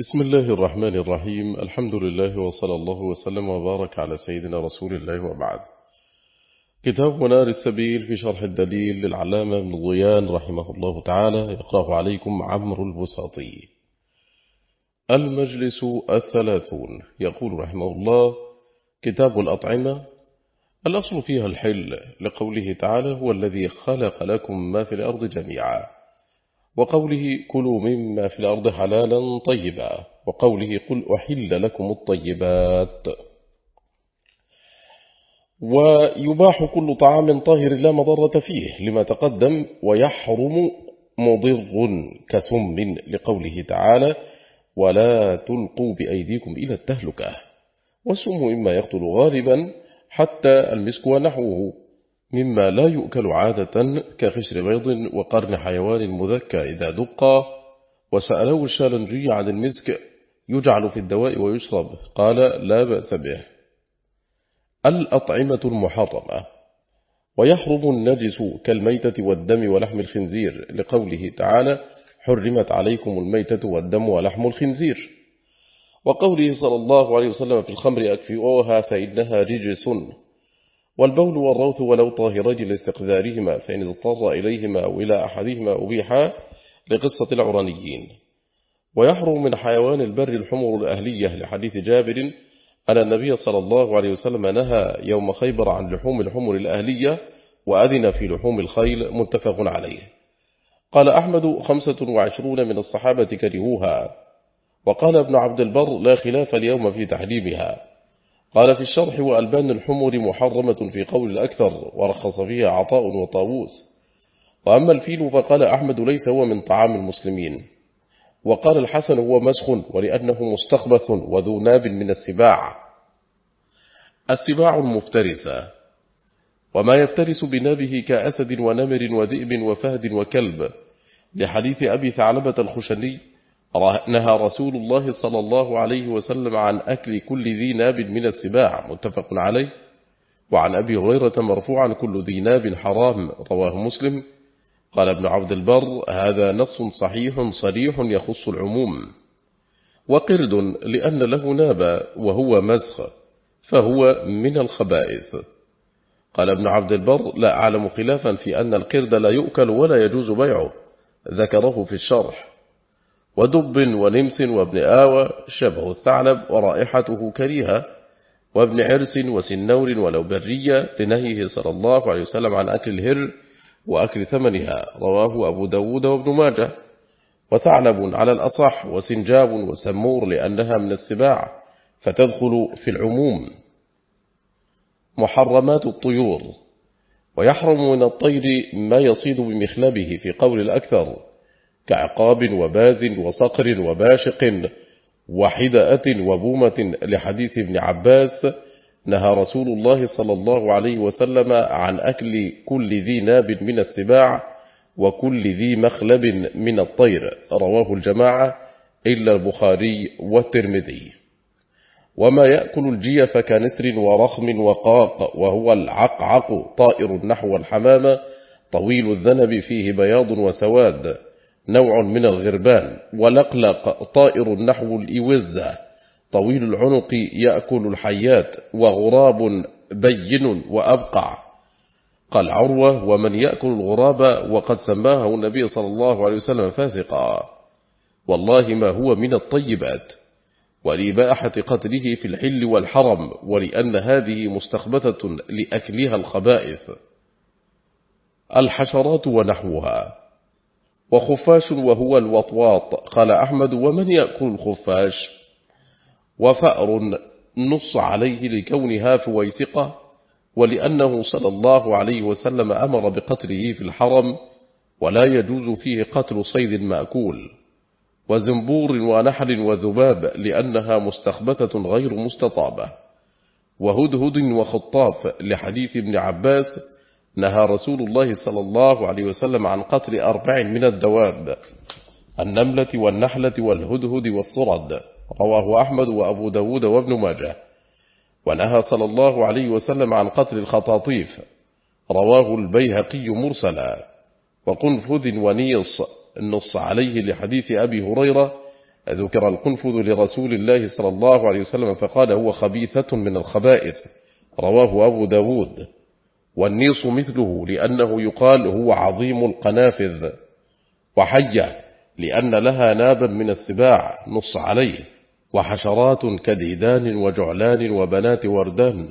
بسم الله الرحمن الرحيم. الحمد لله وصلى الله وسلم وبارك على سيدنا رسول الله وبعد. كتاب منار السبيل في شرح الدليل للعلامة ابن ضيان رحمه الله تعالى. يقرأه عليكم عمرو البساطي. المجلس الثلاثون. يقول رحمه الله كتاب الأطعمة. الأصل فيها الحل لقوله تعالى هو الذي خلق لكم ما في الأرض جميعا وقوله كلوا مما في الأرض حلالا طيبا وقوله قل أحل لكم الطيبات. ويباح كل طعام طاهر لا مضرة فيه لما تقدم ويحرم مضر كسم لقوله تعالى ولا تلقوا بأيديكم إلى التهلكة والسم إما يقتل غالبا حتى المسك ونحوه. مما لا يؤكل عادة كخشر بيض وقرن حيوان مذكى إذا دقى وسأله الشالنجي عن المسك يجعل في الدواء ويشرب. قال لا بأس به. الأطعمة المحرمة. ويحرم النجس كالميتة والدم ولحم الخنزير. لقوله تعالى حرمت عليكم الميتة والدم ولحم الخنزير. وقوله صلى الله عليه وسلم في الخمر أكفئوها فإنها رجس. والبول والروث ولو طاهرين لاستقذارهما فإن اضطر إليهما أو إلى أحدهما أبيحا لقصة العرانيين. ويحرم من حيوان البر الحمر الأهلية لحديث جابر أن النبي صلى الله عليه وسلم نهى يوم خيبر عن لحوم الحمر الأهلية وأذن في لحوم الخيل متفق عليه. قال أحمد خمسة وعشرون من الصحابة كرهوها وقال ابن عبد البر لا خلاف اليوم في تحريمها. قال في الشرح وألبان الحمر محرمة في قول الأكثر ورخص فيها عطاء وطاووس. وأما الفيل فقال أحمد ليس هو من طعام المسلمين. وقال الحسن هو مسخ ولأنه مستخبث وذو ناب من السباع. السباع المفترسة وما يفترس بنابه كأسد ونمر وذئب وفهد وكلب. لحديث أبي ثعلبة الخشني نهى رسول الله صلى الله عليه وسلم عن أكل كل ذي ناب من السباع متفق عليه. وعن أبي هريرة مرفوعا كل ذي ناب حرام رواه مسلم. قال ابن عبد البر هذا نص صحيح صريح يخص العموم. وقرد لأن له ناب وهو مسخ فهو من الخبائث. قال ابن عبد البر لا أعلم خلافا في أن القرد لا يؤكل ولا يجوز بيعه. ذكره في الشرح. ودب ونمس وابن آوى شبه الثعلب ورائحته كريهة وابن عرس وسنور ولو برية لنهيه صلى الله عليه وسلم عن أكل الهر وأكل ثمنها رواه أبو داود وابن ماجه. وثعلب على الأصح وسنجاب وسمور لأنها من السباع فتدخل في العموم. محرمات الطيور ويحرم من الطير ما يصيد بمخلبه في قول الأكثر. كعقاب وباز وصقر وباشق وحدأة وبومة لحديث ابن عباس نهى رسول الله صلى الله عليه وسلم عن أكل كل ذي ناب من السباع وكل ذي مخلب من الطير. رواه الجماعة إلا البخاري والترمذي. وما يأكل الجيف كنسر ورخم وقاق وهو العقعق طائر نحو الحمامة طويل الذنب فيه بياض وسواد. نوع من الغربان ولقلق طائر نحو الإوزة. طويل العنق يأكل الحيات وغراب بين وأبقع. قال عروة ومن يأكل الغراب وقد سماه النبي صلى الله عليه وسلم فاسقا. والله ما هو من الطيبات. ولإباحة قتله في الحل والحرم ولأن هذه مستخبثة لأكلها الخبائث. الحشرات ونحوها. وخفاش وهو الوطواط. قال أحمد ومن يأكل الخفاش وفأر نص عليه لكونها فويسقة ولأنه صلى الله عليه وسلم أمر بقتله في الحرم ولا يجوز فيه قتل صيد مأكول وزنبور ونحل وذباب لأنها مستخبثة غير مستطابة وهدهد وخطاف لحديث ابن عباس نهى رسول الله صلى الله عليه وسلم عن قتل أربع من الدواب النملة والنحلة والهدهد والصرد رواه أحمد وأبو داود وابن ماجه. ونهى صلى الله عليه وسلم عن قتل الخطاطيف رواه البيهقي مرسلا. وقنفذ ونيص النص عليه لحديث أبي هريرة ذكر القنفذ لرسول الله صلى الله عليه وسلم فقال هو خبيثة من الخبائث رواه أبو داود. والنيص مثله لأنه يقال هو عظيم القنافذ. وحية لأن لها نابا من السباع نص عليه وحشرات كديدان وجعلان وبنات وردان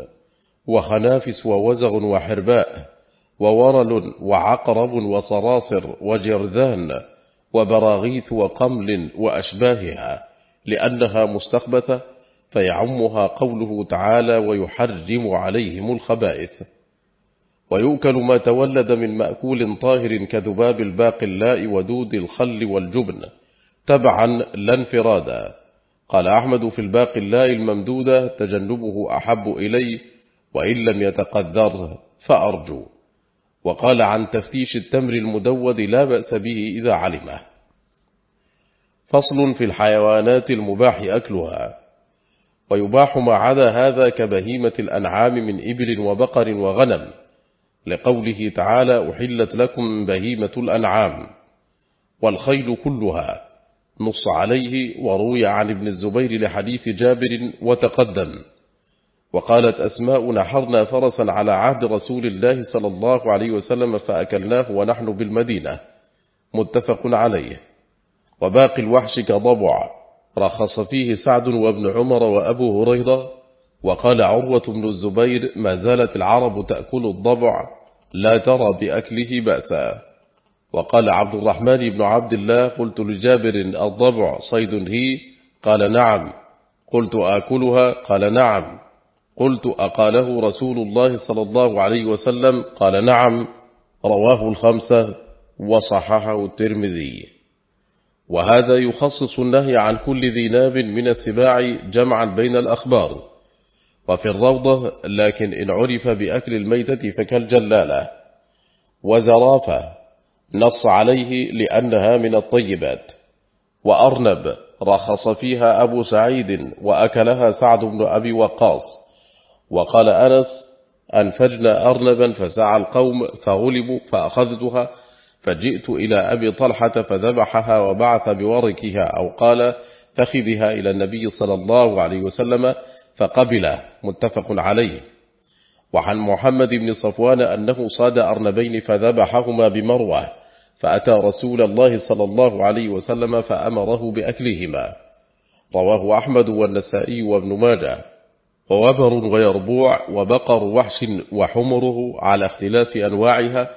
وخنافس ووزغ وحرباء وورل وعقرب وصراصر وجرذان وبراغيث وقمل وأشباهها لأنها مستخبثة فيعمها قوله تعالى ويحرم عليهم الخبائث. ويؤكل ما تولد من مأكول طاهر كذباب الباقلاء ودود الخل والجبن تبعا لا انفرادا. قال أحمد في الباقلاء الممدودة تجنبه أحب إلي وإن لم يتقدر فأرجو. وقال عن تفتيش التمر المدود لا بأس به إذا علمه. فصل في الحيوانات المباح أكلها. ويباح ما عدا هذا كبهيمة الأنعام من إبل وبقر وغنم. لقوله تعالى أحلت لكم بهيمة الأنعام والخيل كلها نص عليه وروي عن ابن الزبير لحديث جابر وتقدم وقالت أسماء نحرنا فرسا على عهد رسول الله صلى الله عليه وسلم فأكلناه ونحن بالمدينة متفق عليه وباقي الوحش كضبع رخص فيه سعد وابن عمر وأبو هريرة وقال عروة بن الزبير ما زالت العرب تأكل الضبع لا ترى بأكله بأسا. وقال عبد الرحمن بن عبد الله قلت لجابر الضبع صيد هي؟ قال نعم. قلت آكلها؟ قال نعم. قلت أقاله رسول الله صلى الله عليه وسلم؟ قال نعم. رواه الخمسة وصححه الترمذي. وهذا يخصص النهي عن كل ذي ناب من السباع جمعا بين الأخبار. وفي الروضة لكن إن عرف بأكل الميتة فكالجلالة. وزرافة نص عليه لأنها من الطيبات. وأرنب رخص فيها أبو سعيد وأكلها سعد بن أبي وقاص. وقال أنس أنفجنا أرنبا فسعى القوم فغلبوا فأخذتها فجئت إلى أبي طلحة فذبحها وبعث بوركها أو قال فخذها إلى النبي صلى الله عليه وسلم فقبل متفق عليه. وعن محمد بن صفوان أنه صاد أرنبين فذبحهما بمروة فأتى رسول الله صلى الله عليه وسلم فأمره بأكلهما. رواه أحمد والنسائي وابن ماجه. ووبر ويربوع وبقر وحش وحمره على اختلاف أنواعها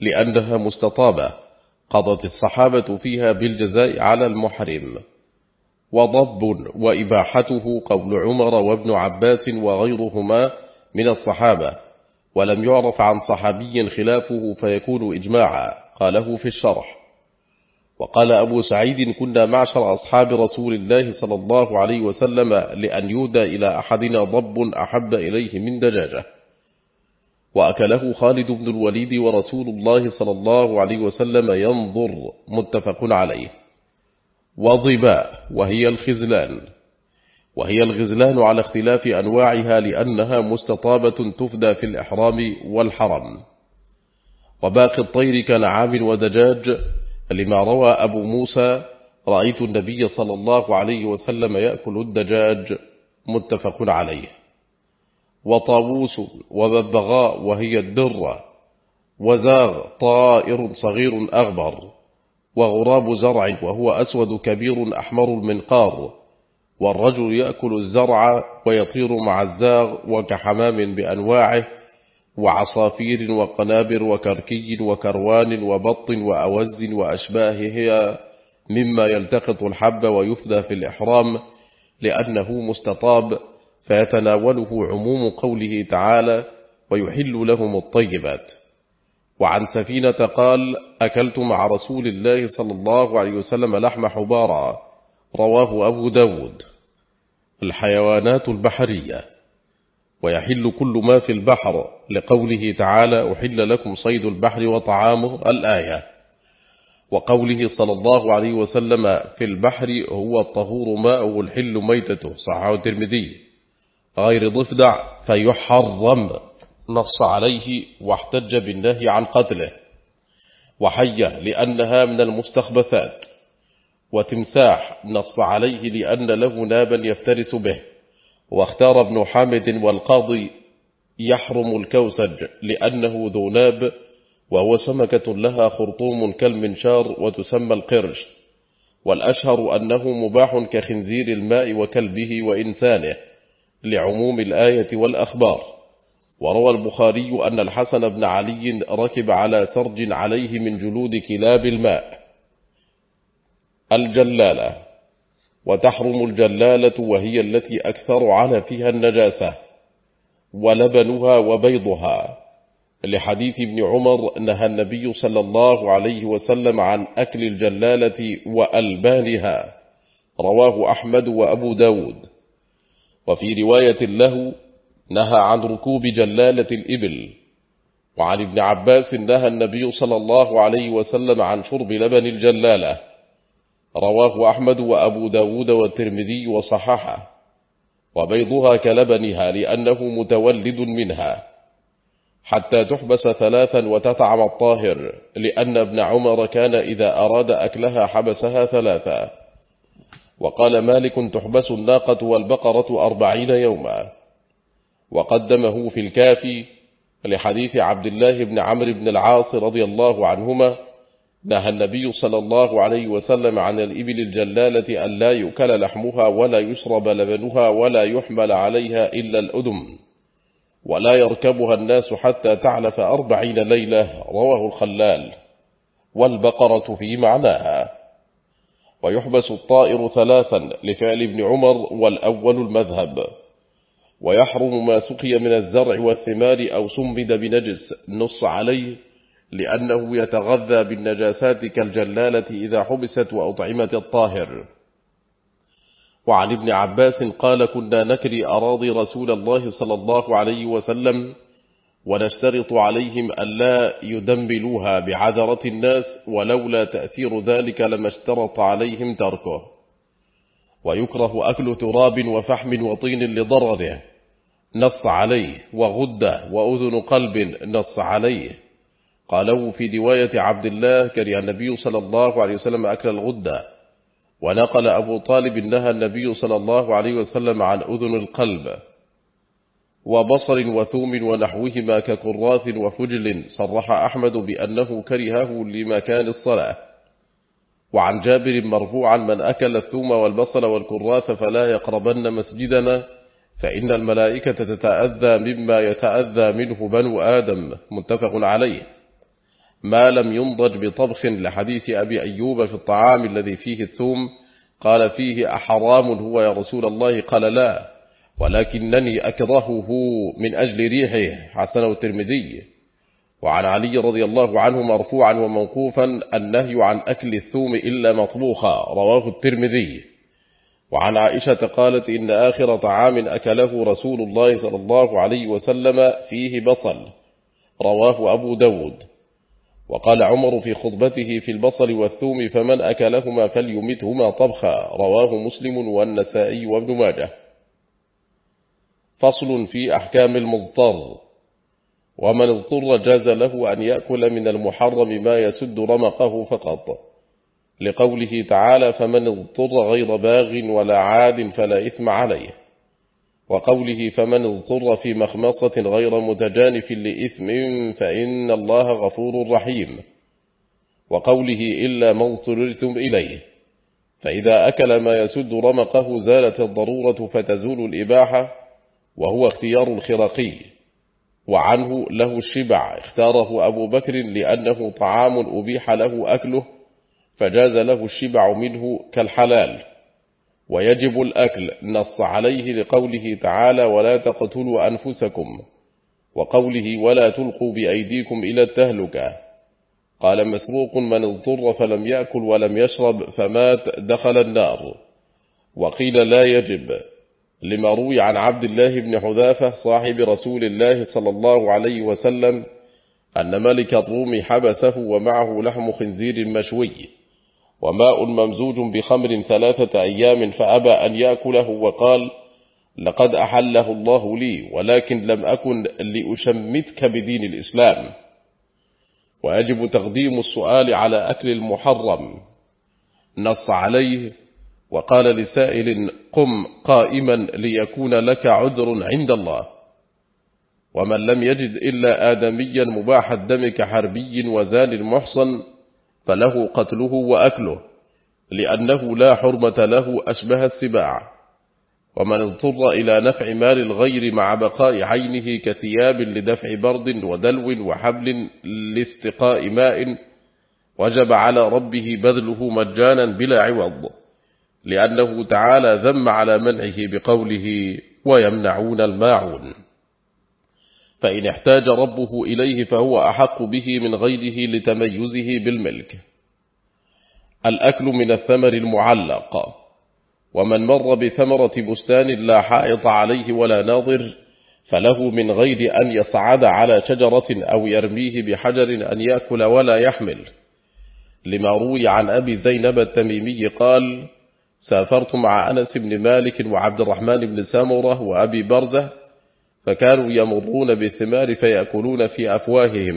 لأنها مستطابة قضت الصحابة فيها بالجزاء على المحرم. وضب وإباحته قول عمر وابن عباس وغيرهما من الصحابة ولم يعرف عن صحابي خلافه فيكون إجماعا قاله في الشرح. وقال أبو سعيد كنا معشر أصحاب رسول الله صلى الله عليه وسلم لأن يودى إلى أحدنا ضب أحب إليه من دجاجة. وأكله خالد بن الوليد ورسول الله صلى الله عليه وسلم ينظر متفق عليه. وضباء وهي الخزلان. وهي الغزلان على اختلاف أنواعها لأنها مستطابة تفدى في الإحرام والحرم. وباقي الطير كنعام ودجاج. لما روى أبو موسى رأيت النبي صلى الله عليه وسلم يأكل الدجاج. متفق عليه. وطاووس وببغاء وهي الدرة. وزاغ طائر صغير أغبر. وغراب زرع وهو أسود كبير أحمر المنقار والرجل يأكل الزرع ويطير مع الزاغ وكحمام بأنواعه وعصافير وقنابر وكركي وكروان وبط وأوز وأشباهها مما يلتقط الحب ويفدى في الإحرام لأنه مستطاب فيتناوله عموم قوله تعالى ويحل لهم الطيبات. وعن سفينة قال أكلت مع رسول الله صلى الله عليه وسلم لحم حبارا رواه أبو داود. الحيوانات البحرية. ويحل كل ما في البحر. لقوله تعالى أحل لكم صيد البحر وطعامه. الآية. وقوله صلى الله عليه وسلم في البحر هو الطهور ماء الحل ميتته. صححه الترمذي. غير ضفدع فيحرم. نص عليه واحتج بالنهي عن قتله وحية لأنها من المستخبثات وتمساح نص عليه لأن له نابا يفترس به واختار ابن حامد والقاضي يحرم الكوسج لأنه ذو ناب وهو سمكة لها خرطوم كالمنشار وتسمى القرش والأشهر أنه مباح كخنزير الماء وكلبه وإنسانه لعموم الآية والأخبار. وروى البخاري أن الحسن بن علي ركب على سرج عليه من جلود كلاب الماء الجلالة وتحرم الجلالة وهي التي أكثر على فيها النجاسة ولبنها وبيضها. لحديث ابن عمر نهى النبي صلى الله عليه وسلم عن أكل الجلالة وألبانها. رواه أحمد وأبو داود. وفي رواية له نهى عن ركوب جلالة الإبل. وعن ابن عباس نهى النبي صلى الله عليه وسلم عن شرب لبن الجلالة. رواه أحمد وأبو داود والترمذي وصححه. وبيضها كلبنها لأنه متولد منها. حتى تحبس ثلاثا وتطعم الطاهر لأن ابن عمر كان إذا أراد أكلها حبسها ثلاثا. وقال مالك تحبس الناقة والبقرة أربعين يوما. وقدمه في الكافي لحديث عبد الله بن عمرو بن العاص رضي الله عنهما نهى النبي صلى الله عليه وسلم عن الإبل الجلالة أن لا يؤكل لحمها ولا يشرب لبنها ولا يحمل عليها إلا الأدم ولا يركبها الناس حتى تعلف أربعين ليلة رواه الخلال والبقرة في معناها. ويحبس الطائر ثلاثا لفعل ابن عمر والأول المذهب. ويحرم ما سقي من الزرع والثمار أو سمد بنجس نص عليه لأنه يتغذى بالنجاسات كالجلالة إذا حبست وأطعمت الطاهر. وعن ابن عباس قال كنا نكري أراضي رسول الله صلى الله عليه وسلم ونشترط عليهم ألا يدنبلوها بعذرة الناس ولولا تأثير ذلك لما اشترط عليهم تركه. ويكره أكل تراب وفحم وطين لضرره. نص عليه وغدة وأذن قلب نص عليه. قالوا في رواية عبد الله كره النبي صلى الله عليه وسلم أكل الغدة ونقل أبو طالب نهى النبي صلى الله عليه وسلم عن أذن القلب. وبصر وثوم ونحوهما ككراث وفجل صرح أحمد بأنه كرهه لمكان الصلاة. وعن جابر مرفوعا من أكل الثوم والبصل والكراث فلا يقربن مسجدنا. فإن الملائكة تتأذى مما يتأذى منه بنو آدم متفق عليه. ما لم ينضج بطبخ لحديث أبي أيوب في الطعام الذي فيه الثوم قال فيه أحرام هو يا رسول الله؟ قال لا ولكنني أكرهه من أجل ريحه. حسنه الترمذي. وعن علي رضي الله عنه مرفوعا وموقوفا النهي عن أكل الثوم إلا مطبوخا. رواه الترمذي. وعن عائشة قالت إن آخر طعام أكله رسول الله صلى الله عليه وسلم فيه بصل رواه أبو داود. وقال عمر في خطبته في البصل والثوم فمن أكلهما فليمتهما طبخا رواه مسلم والنسائي وابن ماجه. فصل في أحكام المضطر. ومن اضطر جاز له أن يأكل من المحرم ما يسد رمقه فقط. لقوله تعالى فمن اضطر غير باغ ولا عاد فلا إثم عليه. وقوله فمن اضطر في مخمصة غير متجانف لإثم فإن الله غفور رحيم. وقوله إلا ما اضطررتم إليه. فإذا أكل ما يسد رمقه زالت الضرورة فتزول الإباحة وهو اختيار الخرقي. وعنه له الشبع اختاره أبو بكر لأنه طعام أبيح له أكله فجاز له الشبع منه كالحلال ويجب الأكل نص عليه لقوله تعالى ولا تقتلوا أنفسكم وقوله ولا تلقوا بأيديكم إلى التهلكة قال مسروق من اضطر فلم يأكل ولم يشرب فمات دخل النار وقيل لا يجب لما روي عن عبد الله بن حذافة صاحب رسول الله صلى الله عليه وسلم أن ملك الروم حبسه ومعه لحم خنزير مشوي وماء ممزوج بخمر ثلاثة أيام فأبى أن يأكله وقال لقد أحله الله لي ولكن لم أكن لأشمتك بدين الإسلام. ويجب تقديم السؤال على أكل المحرم. نص عليه وقال لسائل قم قائما ليكون لك عذر عند الله. ومن لم يجد إلا آدميا مباح الدم كحربي وزال محصن فله قتله وأكله لأنه لا حرمة له أشبه السباع. ومن اضطر إلى نفع مال الغير مع بقاء عينه كثياب لدفع برد ودلو وحبل لاستقاء ماء وجب على ربه بذله مجانا بلا عوض لأنه تعالى ذم على منعه بقوله ويمنعون الماعون فإن احتاج ربه إليه فهو أحق به من غيره لتميزه بالملك. الأكل من الثمر المعلق. ومن مر بثمرة بستان لا حائط عليه ولا ناظر فله من غير أن يصعد على شجرة أو يرميه بحجر أن يأكل ولا يحمل. لما روي عن أبي زينب التميمي قال سافرت مع أنس بن مالك وعبد الرحمن بن سامرة وأبي برزة فكانوا يمرون بالثمار فيأكلون في أفواههم.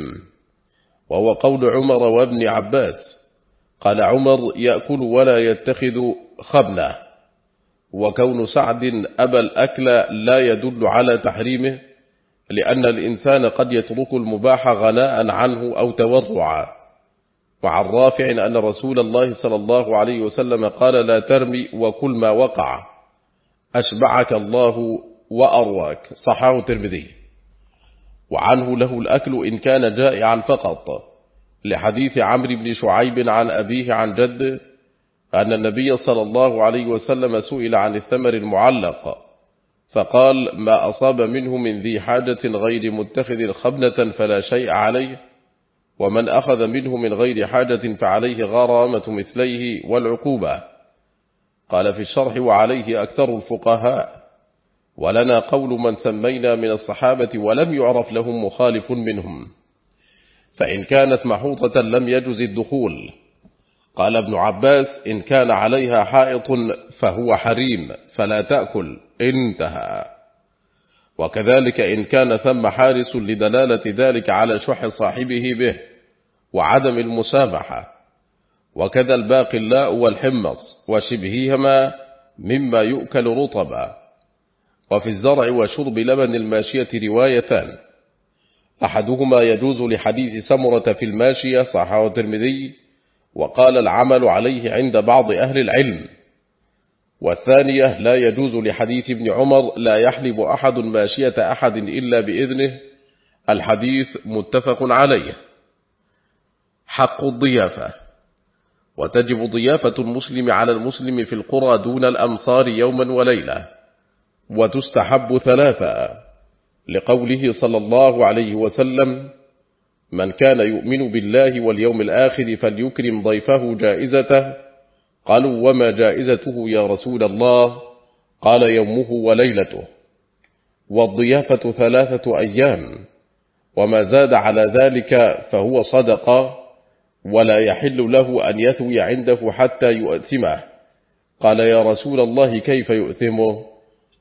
وهو قول عمر وابن عباس قال عمر يأكل ولا يتخذ خبنة. وكون سعد أبى الأكل لا يدل على تحريمه لأن الإنسان قد يترك المباح غناء عنه أو تورعا. وعن رافع أن رسول الله صلى الله عليه وسلم قال لا ترمي وكل ما وقع أشبعك الله وأرواك. صحاه الترمذي. وعنه له الأكل إن كان جائعا فقط. لحديث عمرو بن شعيب عن أبيه عن جده أن النبي صلى الله عليه وسلم سئل عن الثمر المعلق. فقال ما أصاب منه من ذي حاجة غير متخذ خبنة فلا شيء عليه ومن أخذ منه من غير حاجة فعليه غرامة مثليه والعقوبة. قال في الشرح وعليه أكثر الفقهاء. ولنا قول من سمينا من الصحابة ولم يعرف لهم مخالف منهم. فإن كانت محوطة لم يجز الدخول. قال ابن عباس إن كان عليها حائط فهو حريم فلا تأكل. انتهى. وكذلك إن كان ثم حارس لدلالة ذلك على شح صاحبه به وعدم المسامحة. وكذا الباقي اللاء والحمص وشبههما مما يؤكل رطبا. وفي الزرع وشرب لبن الماشية روايتان. أحدهما يجوز لحديث سمرة في الماشية صحاه الترمذي وقال العمل عليه عند بعض أهل العلم. والثانية لا يجوز لحديث ابن عمر لا يحلب أحد ماشية أحد إلا بإذنه. الحديث متفق عليه. حق الضيافة. وتجب ضيافة المسلم على المسلم في القرى دون الأمصار يوما وليلة. وتستحب ثلاثة لقوله صلى الله عليه وسلم من كان يؤمن بالله واليوم الآخر فليكرم ضيفه جائزته. قالوا وما جائزته يا رسول الله؟ قال يومه وليلته. والضيافة ثلاثة أيام. وما زاد على ذلك فهو صدقة ولا يحل له أن يثوي عنده حتى يؤثمه. قال يا رسول الله كيف يؤثمه؟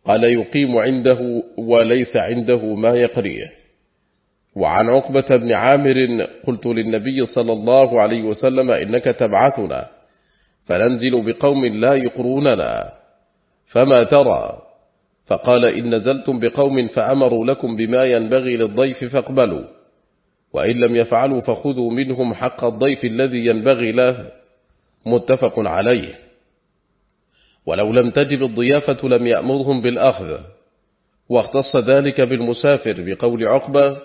قال يقيم عنده وليس عنده ما يقريه. وعن عقبة بن عامر قلت للنبي صلى الله عليه وسلم إنك تبعثنا فننزل بقوم لا يقروننا فما ترى؟ فقال إن نزلتم بقوم فأمروا لكم بما ينبغي للضيف فاقبلوا وإن لم يفعلوا فخذوا منهم حق الضيف الذي ينبغي له متفق عليه. ولو لم تجب الضيافة لم يأمرهم بالأخذ. واختص ذلك بالمسافر بقول عقبة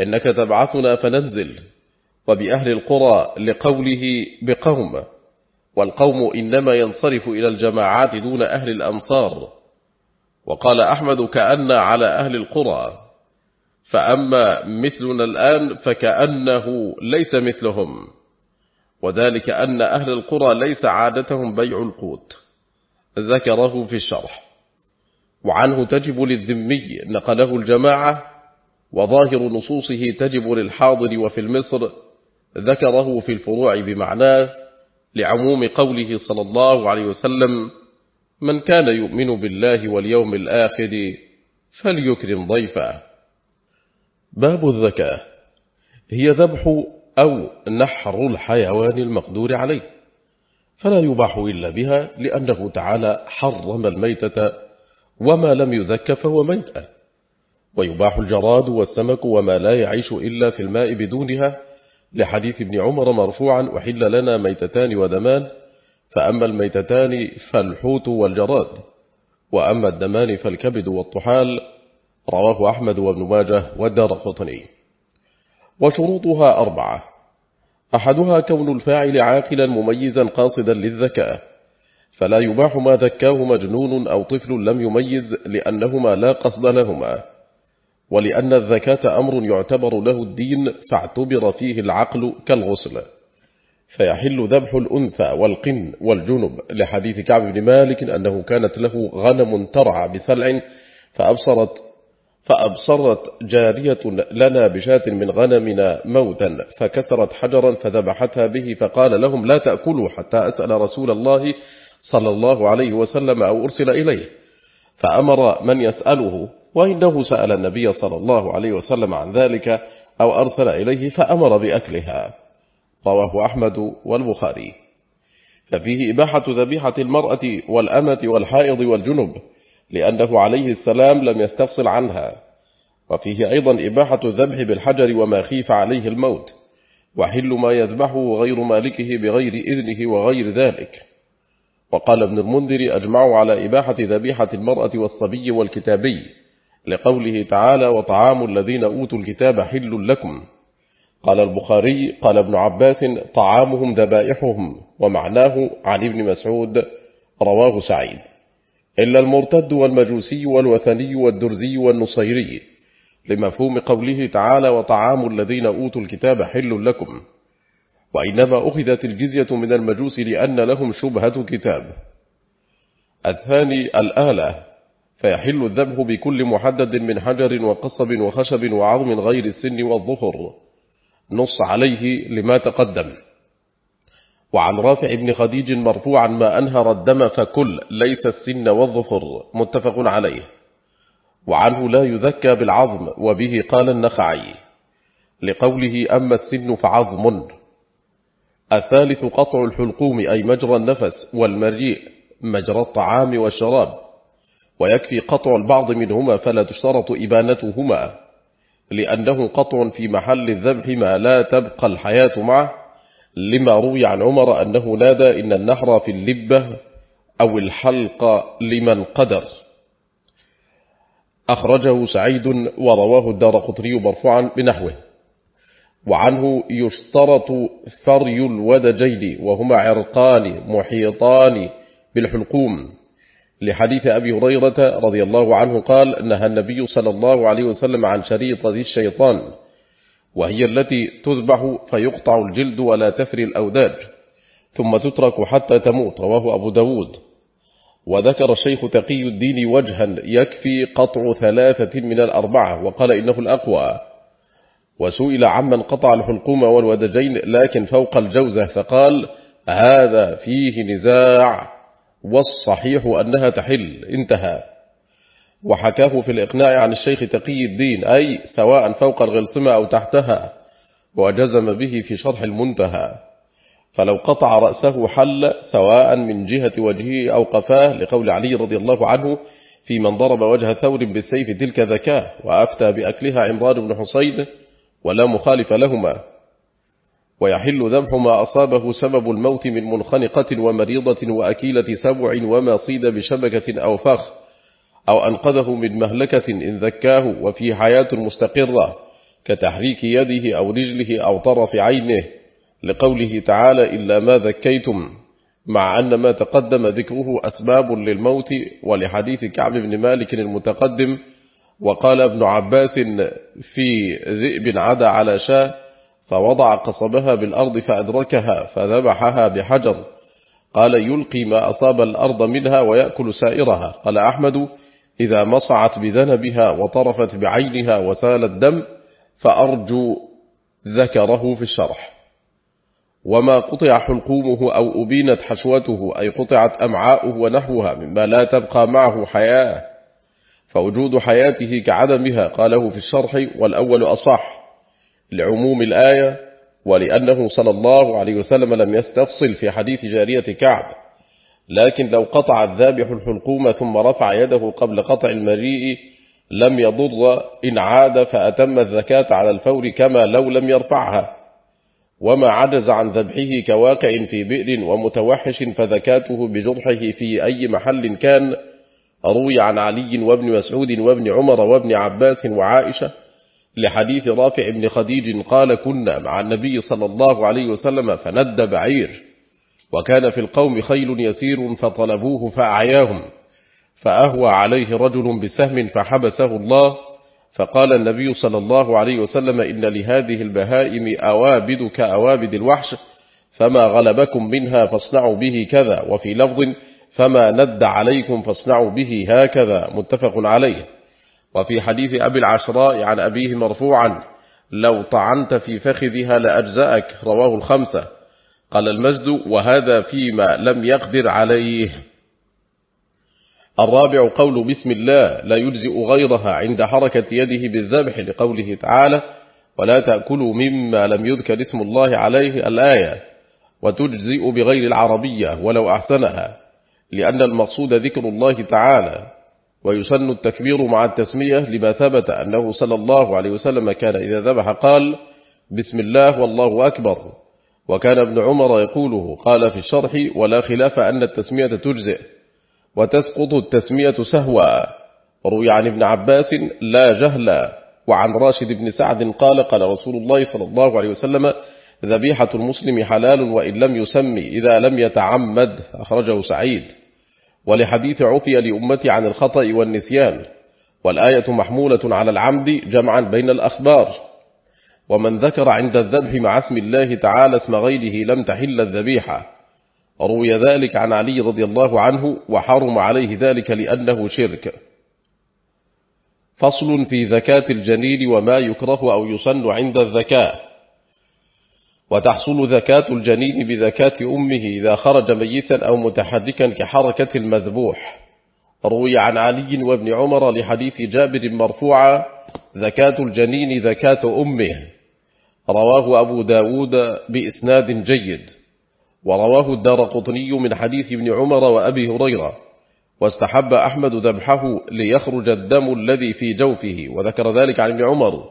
إنك تبعثنا فننزل. وبأهل القرى لقوله بقوم. والقوم إنما ينصرف إلى الجماعات دون أهل الأمصار وقال أحمد كأن على أهل القرى. فأما مثلنا الآن فكأنه ليس مثلهم. وذلك أن أهل القرى ليس عادتهم بيع القوت. ذكره في الشرح. وعنه تجب للذمي نقله الجماعة وظاهر نصوصه تجب للحاضر وفي المصر ذكره في الفروع بمعناه لعموم قوله صلى الله عليه وسلم من كان يؤمن بالله واليوم الآخر فليكرم ضيفه. باب الذكاء هي ذبح أو نحر الحيوان المقدور عليه. فلا يباح إلا بها لأنه تعالى حرم الميتة وما لم يذك فهو ميتة ويباح الجراد والسمك وما لا يعيش إلا في الماء بدونها. لحديث ابن عمر مرفوعا وحل لنا ميتتان ودمان فأما الميتتان فالحوت والجراد وأما الدمان فالكبد والطحال رواه أحمد وابن ماجه والدار قطني. وشروطها أربعة أحدها كون الفاعل عاقلا مميزا قاصدا للذكاء فلا يباح ما ذكاه مجنون أو طفل لم يميز لأنهما لا قصد لهما ولأن الذكاة أمر يعتبر له الدين فاعتبر فيه العقل كالغسل فيحل ذبح الأنثى والقن والجنب لحديث كعب بن مالك أنه كانت له غنم ترعى بسلع فأبصرت فأبصرت جارية لنا بشاة من غنمنا موتا فكسرت حجرا فذبحتها به فقال لهم لا تأكلوا حتى أسأل رسول الله صلى الله عليه وسلم أو أرسل إليه. فأمر من يسأله وإنه سأل النبي صلى الله عليه وسلم عن ذلك أو أرسل إليه فأمر بأكلها. رواه أحمد والبخاري. ففيه إباحة ذبيحة المرأة والأمة والحائض والجنب. لأنه عليه السلام لم يستفصل عنها. وفيه أيضا إباحة الذبح بالحجر وما خيف عليه الموت وحل ما يذبحه غير مالكه بغير إذنه وغير ذلك. وقال ابن المنذر أجمعوا على إباحة ذبيحة المرأة والصبي والكتابي لقوله تعالى وطعام الذين أوتوا الكتاب حل لكم. قال البخاري قال ابن عباس طعامهم ذبائحهم ومعناه عن ابن مسعود رواه سعيد. إلا المرتد والمجوسي والوثني والدرزي والنصيري لمفهوم قوله تعالى وطعام الذين أوتوا الكتاب حل لكم. وإنما أخذت الجزية من المجوس لأن لهم شبهة كتاب. الثاني الآلة فيحل الذبح بكل محدد من حجر وقصب وخشب وعظم غير السن والظهر. نص عليه لما تقدم. وعن رافع بن خديج مرفوعا ما أنهر الدم فكل ليس السن والظفر متفق عليه. وعنه لا يذكى بالعظم وبه قال النخعي لقوله أما السن فعظم. الثالث قطع الحلقوم أي مجرى النفس والمريء مجرى الطعام والشراب. ويكفي قطع البعض منهما فلا تشترط إبانتهما لأنه قطع في محل الذبح ما لا تبقى الحياة معه. لما روي عن عمر أنه نادى إن النحر في اللبة أو الحلق لمن قدر. أخرجه سعيد ورواه الدار قطري مرفوعا بنحوه. وعنه يشترط فري الودجين وهما عرقان محيطان بالحلقوم. لحديث أبي هريرة رضي الله عنه قال نهى النبي صلى الله عليه وسلم عن شريطة الشيطان. وهي التي تذبح فيقطع الجلد ولا تفري الأوداج ثم تترك حتى تموت. رواه أبو داود. وذكر الشيخ تقي الدين وجها يكفي قطع ثلاثة من الأربعة وقال إنه الأقوى. وسئل عمن قطع الحلقوم والودجين لكن فوق الجوزة فقال هذا فيه نزاع والصحيح أنها تحل. انتهى. وحكاه في الإقناع عن الشيخ تقي الدين أي سواء فوق الغلصمة أو تحتها وجزم به في شرح المنتهى. فلو قطع رأسه حل سواء من جهة وجهه أو قفاه لقول علي رضي الله عنه في من ضرب وجه ثور بالسيف تلك ذكاه وأفتى بأكلها عمران بن حسين ولا مخالف لهما. ويحل ذبح ما أصابه سبب الموت من منخنقة ومريضة وأكيلة سبع وما صيد بشبكة أو فخ. أو أنقذه من مهلكة إن ذكاه وفي حياة مستقرة كتحريك يده أو رجله أو طرف عينه لقوله تعالى إلا ما ذكيتم مع أن ما تقدم ذكره أسباب للموت ولحديث كعب بن مالك المتقدم وقال ابن عباس في ذئب عدا على شاة فوضع قصبها بالأرض فأدركها فذبحها بحجر قال يلقي ما أصاب الأرض منها ويأكل سائرها قال أحمد إذا مصعت بذنبها وطرفت بعينها وسال الدم فأرجو ذكره في الشرح. وما قطع حلقومه أو أبينت حشوته أي قطعت أمعاؤه ونحوها مما لا تبقى معه حياة فوجود حياته كعدمها قاله في الشرح والأول أصح لعموم الآية ولأنه صلى الله عليه وسلم لم يستفصل في حديث جارية كعب. لكن لو قطع الذابح الحلقوم ثم رفع يده قبل قطع المريء لم يضر إن عاد فأتم الذكاة على الفور كما لو لم يرفعها. وما عجز عن ذبحه كواقع في بئر ومتوحش فذكاته بجرحه في أي محل كان روي عن علي وابن مسعود وابن عمر وابن عباس وعائشة لحديث رافع بن خديج قال كنا مع النبي صلى الله عليه وسلم فند بعير. وكان في القوم خيل يسير فطلبوه فأعياهم فأهوى عليه رجل بسهم فحبسه الله فقال النبي صلى الله عليه وسلم إن لهذه البهائم أوابد كأوابد الوحش فما غلبكم منها فاصنعوا به كذا وفي لفظ فما ند عليكم فاصنعوا به هكذا متفق عليه. وفي حديث أبي العشراء عن أبيه مرفوعا لو طعنت في فخذها لأجزأك رواه الخمسة. قال المجد وهذا فيما لم يقدر عليه. الرابع قول بسم الله لا يجزئ غيرها عند حركة يده بالذبح لقوله تعالى ولا تأكلوا مما لم يذكر اسم الله عليه الآية وتجزئ بغير العربية ولو أحسنها لأن المقصود ذكر الله تعالى ويسن التكبير مع التسمية لما ثبت أنه صلى الله عليه وسلم كان إذا ذبح قال بسم الله والله أكبر. وكان ابن عمر يقوله قال في الشرح ولا خلاف أن التسمية تجزئ وتسقط التسمية سهوا. روي عن ابن عباس لا جهلا وعن راشد بن سعد قال قال رسول الله صلى الله عليه وسلم ذبيحة المسلم حلال وإن لم يسمي إذا لم يتعمد. أخرجه سعيد. ولحديث عفي لأمتي عن الخطأ والنسيان. والآية محمولة على العمد جمعا بين الأخبار. ومن ذكر عند الذبح مع اسم الله تعالى اسم غيره لم تحل الذبيحة. روي ذلك عن علي رضي الله عنه وحرم عليه ذلك لأنه شرك. فصل في ذكاة الجنين وما يكره أو يسن عند الذكاء. وتحصل ذكاة الجنين بذكاة أمه إذا خرج ميتا أو متحركا كحركة المذبوح. روي عن علي وابن عمر لحديث جابر مرفوعا ذكاة الجنين ذكاة أمه. رواه أبو داود بإسناد جيد. ورواه الدار قطني من حديث ابن عمر وأبي هريرة. واستحب أحمد ذبحه ليخرج الدم الذي في جوفه. وذكر ذلك عن ابن عمر.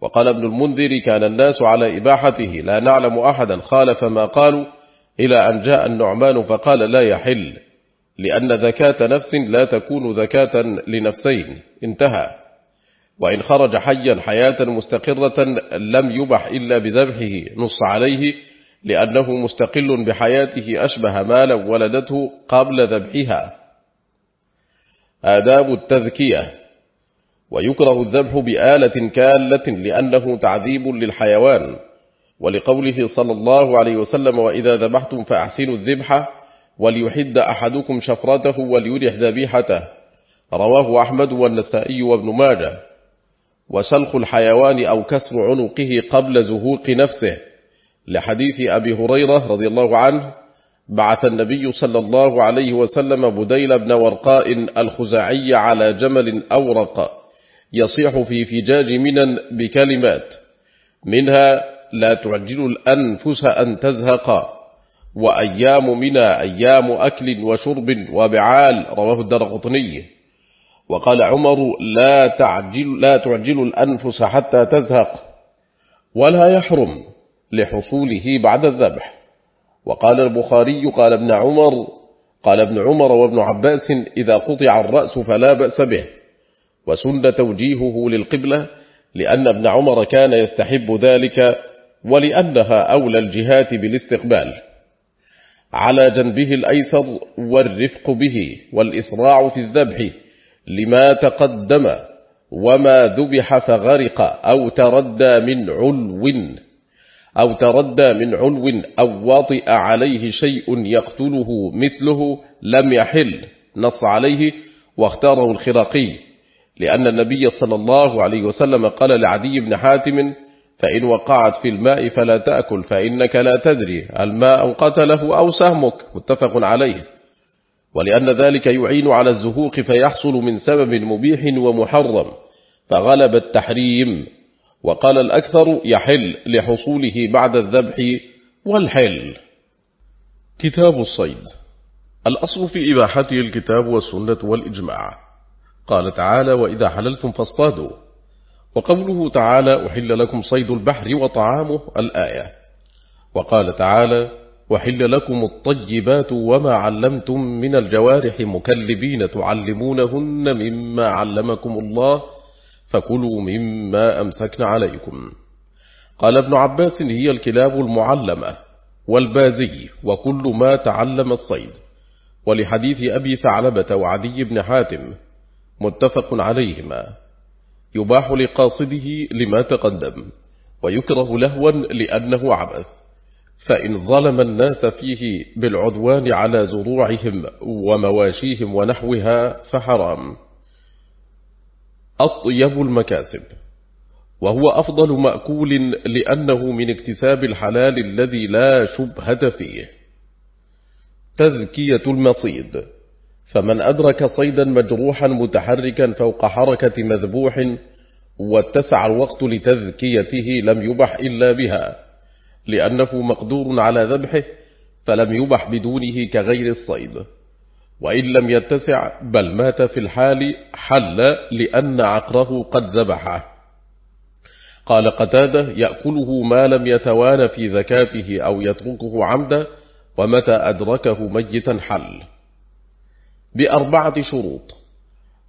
وقال ابن المنذر كان الناس على إباحته. لا نعلم أحدا خالف ما قالوا إلى أن جاء النعمان فقال لا يحل. لأن ذكاة نفس لا تكون ذكاة لنفسين. انتهى. وإن خرج حيا حياة مستقرة لم يبح إلا بذبحه نص عليه لأنه مستقل بحياته أشبه ما لو ولدته قبل ذبحها. آداب التذكية. ويكره الذبح بآلة كالة لأنه تعذيب للحيوان. ولقوله صلى الله عليه وسلم وإذا ذبحتم فأحسنوا الذبح وليحد أحدكم شفرته وليرح ذبيحته. رواه أحمد والنسائي وابن ماجه. وسلخ الحيوان أو كسر عنقه قبل زهوق نفسه. لحديث أبي هريرة رضي الله عنه بعث النبي صلى الله عليه وسلم بديل بن ورقاء الخزاعي على جمل أورق يصيح في فجاج منا بكلمات منها لا تعجل الأنفس أن تزهق وأيام منا أيام أكل وشرب وبعال. رواه الدرقطني. وقال عمر لا تعجل, لا تعجل الأنفس حتى تزهق ولا يحرم لحصوله بعد الذبح. وقال البخاري قال ابن عمر قال ابن عمر وابن عباس إذا قطع الرأس فلا بأس به. وسن توجيهه للقبلة لأن ابن عمر كان يستحب ذلك ولأنها أولى الجهات بالاستقبال. على جنبه الأيسر والرفق به والإسراع في الذبح. لما تقدم وما ذبح فغرق أو تردى من علو أو تردى من علو أو واطئ عليه شيء يقتله مثله لم يحل نص عليه واختاره الخراقي. لأن النبي صلى الله عليه وسلم قال لعدي بن حاتم فإن وقعت في الماء فلا تأكل فإنك لا تدري الماء قتله أو سهمك متفق عليه. ولأن ذلك يعين على الزهوق فيحصل من سبب مبيح ومحرم فغلب التحريم. وقال الأكثر يحل لحصوله بعد الذبح والحل. كتاب الصيد. الأصل في إباحته الكتاب والسنة والإجماع. قال تعالى وإذا حللتم فاصطادوا. وقوله تعالى أحل لكم صيد البحر وطعامه. الآية. وقال تعالى وحل لكم الطيبات وما علمتم من الجوارح مكلبين تعلمونهن مما علمكم الله فكلوا مما أمسكن عليكم. قال ابن عباس هي الكلاب المعلمة والبازي وكل ما تعلم الصيد. ولحديث أبي ثعلبة وعدي بن حاتم متفق عليهما. يباح لقاصده لما تقدم ويكره لهوا لأنه عبث. فإن ظلم الناس فيه بالعدوان على زروعهم ومواشيهم ونحوها فحرام. أطيب المكاسب. وهو أفضل مأكول لأنه من اكتساب الحلال الذي لا شبهة فيه. تذكية المصيد. فمن أدرك صيدا مجروحا متحركا فوق حركة مذبوح واتسع الوقت لتذكيته لم يبح إلا بها. لأنه مقدور على ذبحه فلم يبح بدونه كغير الصيد. وإن لم يتسع بل مات في الحال حل لأن عقره قد ذبحه. قال قتادة يأكله ما لم يتوان في ذكاته أو يتركه عمدا ومتى أدركه ميتا حل. بأربعة شروط.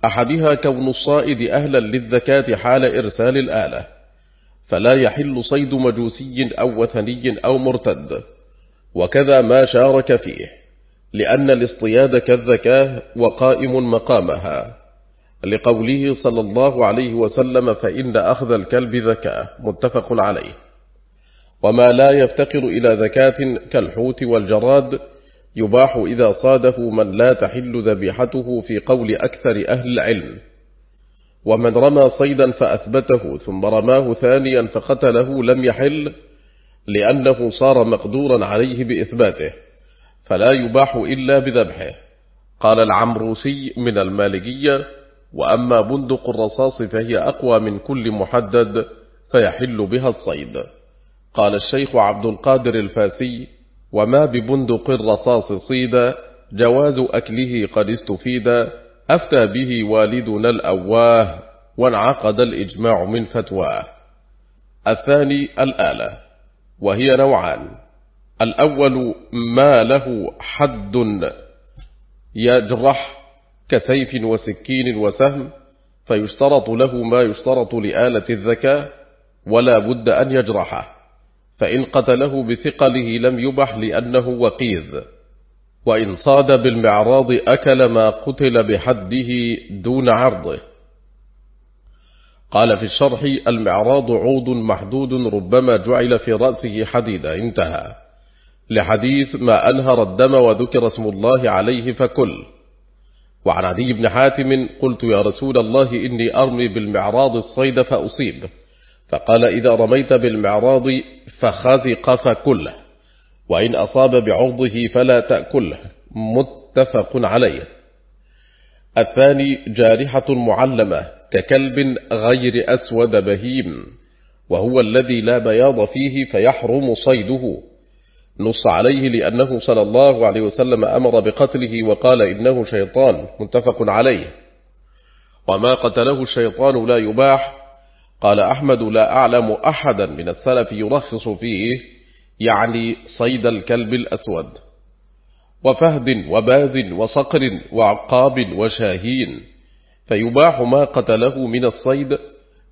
أحدها كون الصائد أهلا للذكاة حال إرسال الآلة. فلا يحل صيد مجوسي أو وثني أو مرتد. وكذا ما شارك فيه لأن الاصطياد كالذكاه وقائم مقامها. لقوله صلى الله عليه وسلم فإن أخذ الكلب ذكاه متفق عليه. وما لا يفتقر إلى ذكاة كالحوت والجراد يباح إذا صاده من لا تحل ذبيحته في قول أكثر أهل العلم. ومن رمى صيدا فأثبته ثم رماه ثانيا فقتله لم يحل لأنه صار مقدورا عليه بإثباته فلا يباح إلا بذبحه. قال العمروسي من المالكية وأما بندق الرصاص فهي أقوى من كل محدد فيحل بها الصيد. قال الشيخ عبد القادر الفاسي وما ببندق الرصاص صيدا جواز أكله قد استفيد أفتى به والدنا الأواه وانعقد الإجماع من فتواه. الثاني الآلة وهي نوعان. الأول ما له حد يجرح كسيف وسكين وسهم فيشترط له ما يشترط لآلة الذكاء ولا بد أن يجرحه. فإن قتله بثقله لم يبح لأنه وقيذ. وإن صاد بالمعراض أكل ما قتل بحده دون عرضه. قال في الشرح المعراض عود محدود ربما جعل في رأسه حديدا انتهى. لحديث ما أنهر الدم وذكر اسم الله عليه فكل. وعن عدي بن حاتم قلت يا رسول الله إني أرمي بالمعراض الصيد فأصيب. فقال إذا رميت بالمعراض فخزق فكله. وإن أصاب بعرضه فلا تأكله متفق عليه. الثاني جارحة معلمة ككلب غير أسود بهيم وهو الذي لا بياض فيه فيحرم صيده. نص عليه لأنه صلى الله عليه وسلم أمر بقتله وقال إنه شيطان. متفق عليه. وما قتله الشيطان لا يباح. قال أحمد لا أعلم أحدا من السلف يرخص فيه. يعني صيد الكلب الأسود وفهد وباز وصقر وعقاب وشاهين فيباح ما قتله من الصيد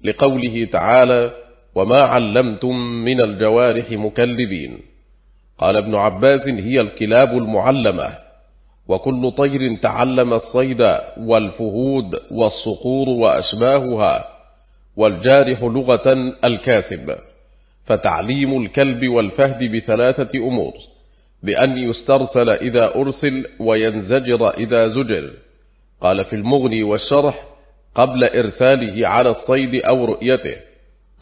لقوله تعالى وما علمتم من الجوارح مكلبين قال ابن عباس هي الكلاب المعلمة وكل طير تعلم الصيد والفهود والصقور وأشباهها والجارح لغة الكاسب فتعليم الكلب والفهد بثلاثة أمور بأن يسترسل إذا أرسل وينزجر إذا زجر. قال في المغني والشرح قبل إرساله على الصيد أو رؤيته.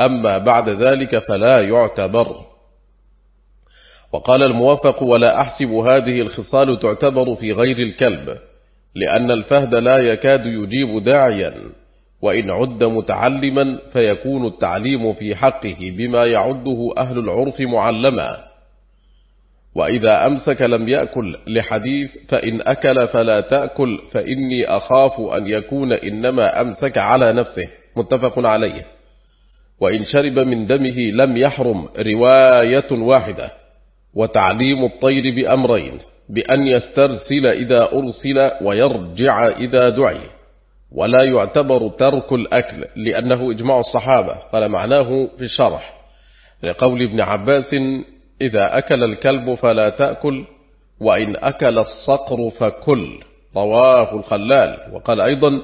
أما بعد ذلك فلا يعتبر. وقال الموفق ولا أحسب هذه الخصال تعتبر في غير الكلب لأن الفهد لا يكاد يجيب داعيا. وإن عد متعلما فيكون التعليم في حقه بما يعده أهل العرف معلما. وإذا أمسك لم يأكل لحديث فإن أكل فلا تأكل فإني أخاف أن يكون إنما أمسك على نفسه. متفق عليه. وإن شرب من دمه لم يحرم رواية واحدة. وتعليم الطير بأمرين. بأن يسترسل إذا أرسل ويرجع إذا دعي. ولا يعتبر ترك الأكل لأنه إجماع الصحابة قال معناه في الشرح. لقول ابن عباس إذا أكل الكلب فلا تأكل وإن أكل الصقر فكل. رواه الخلال. وقال أيضا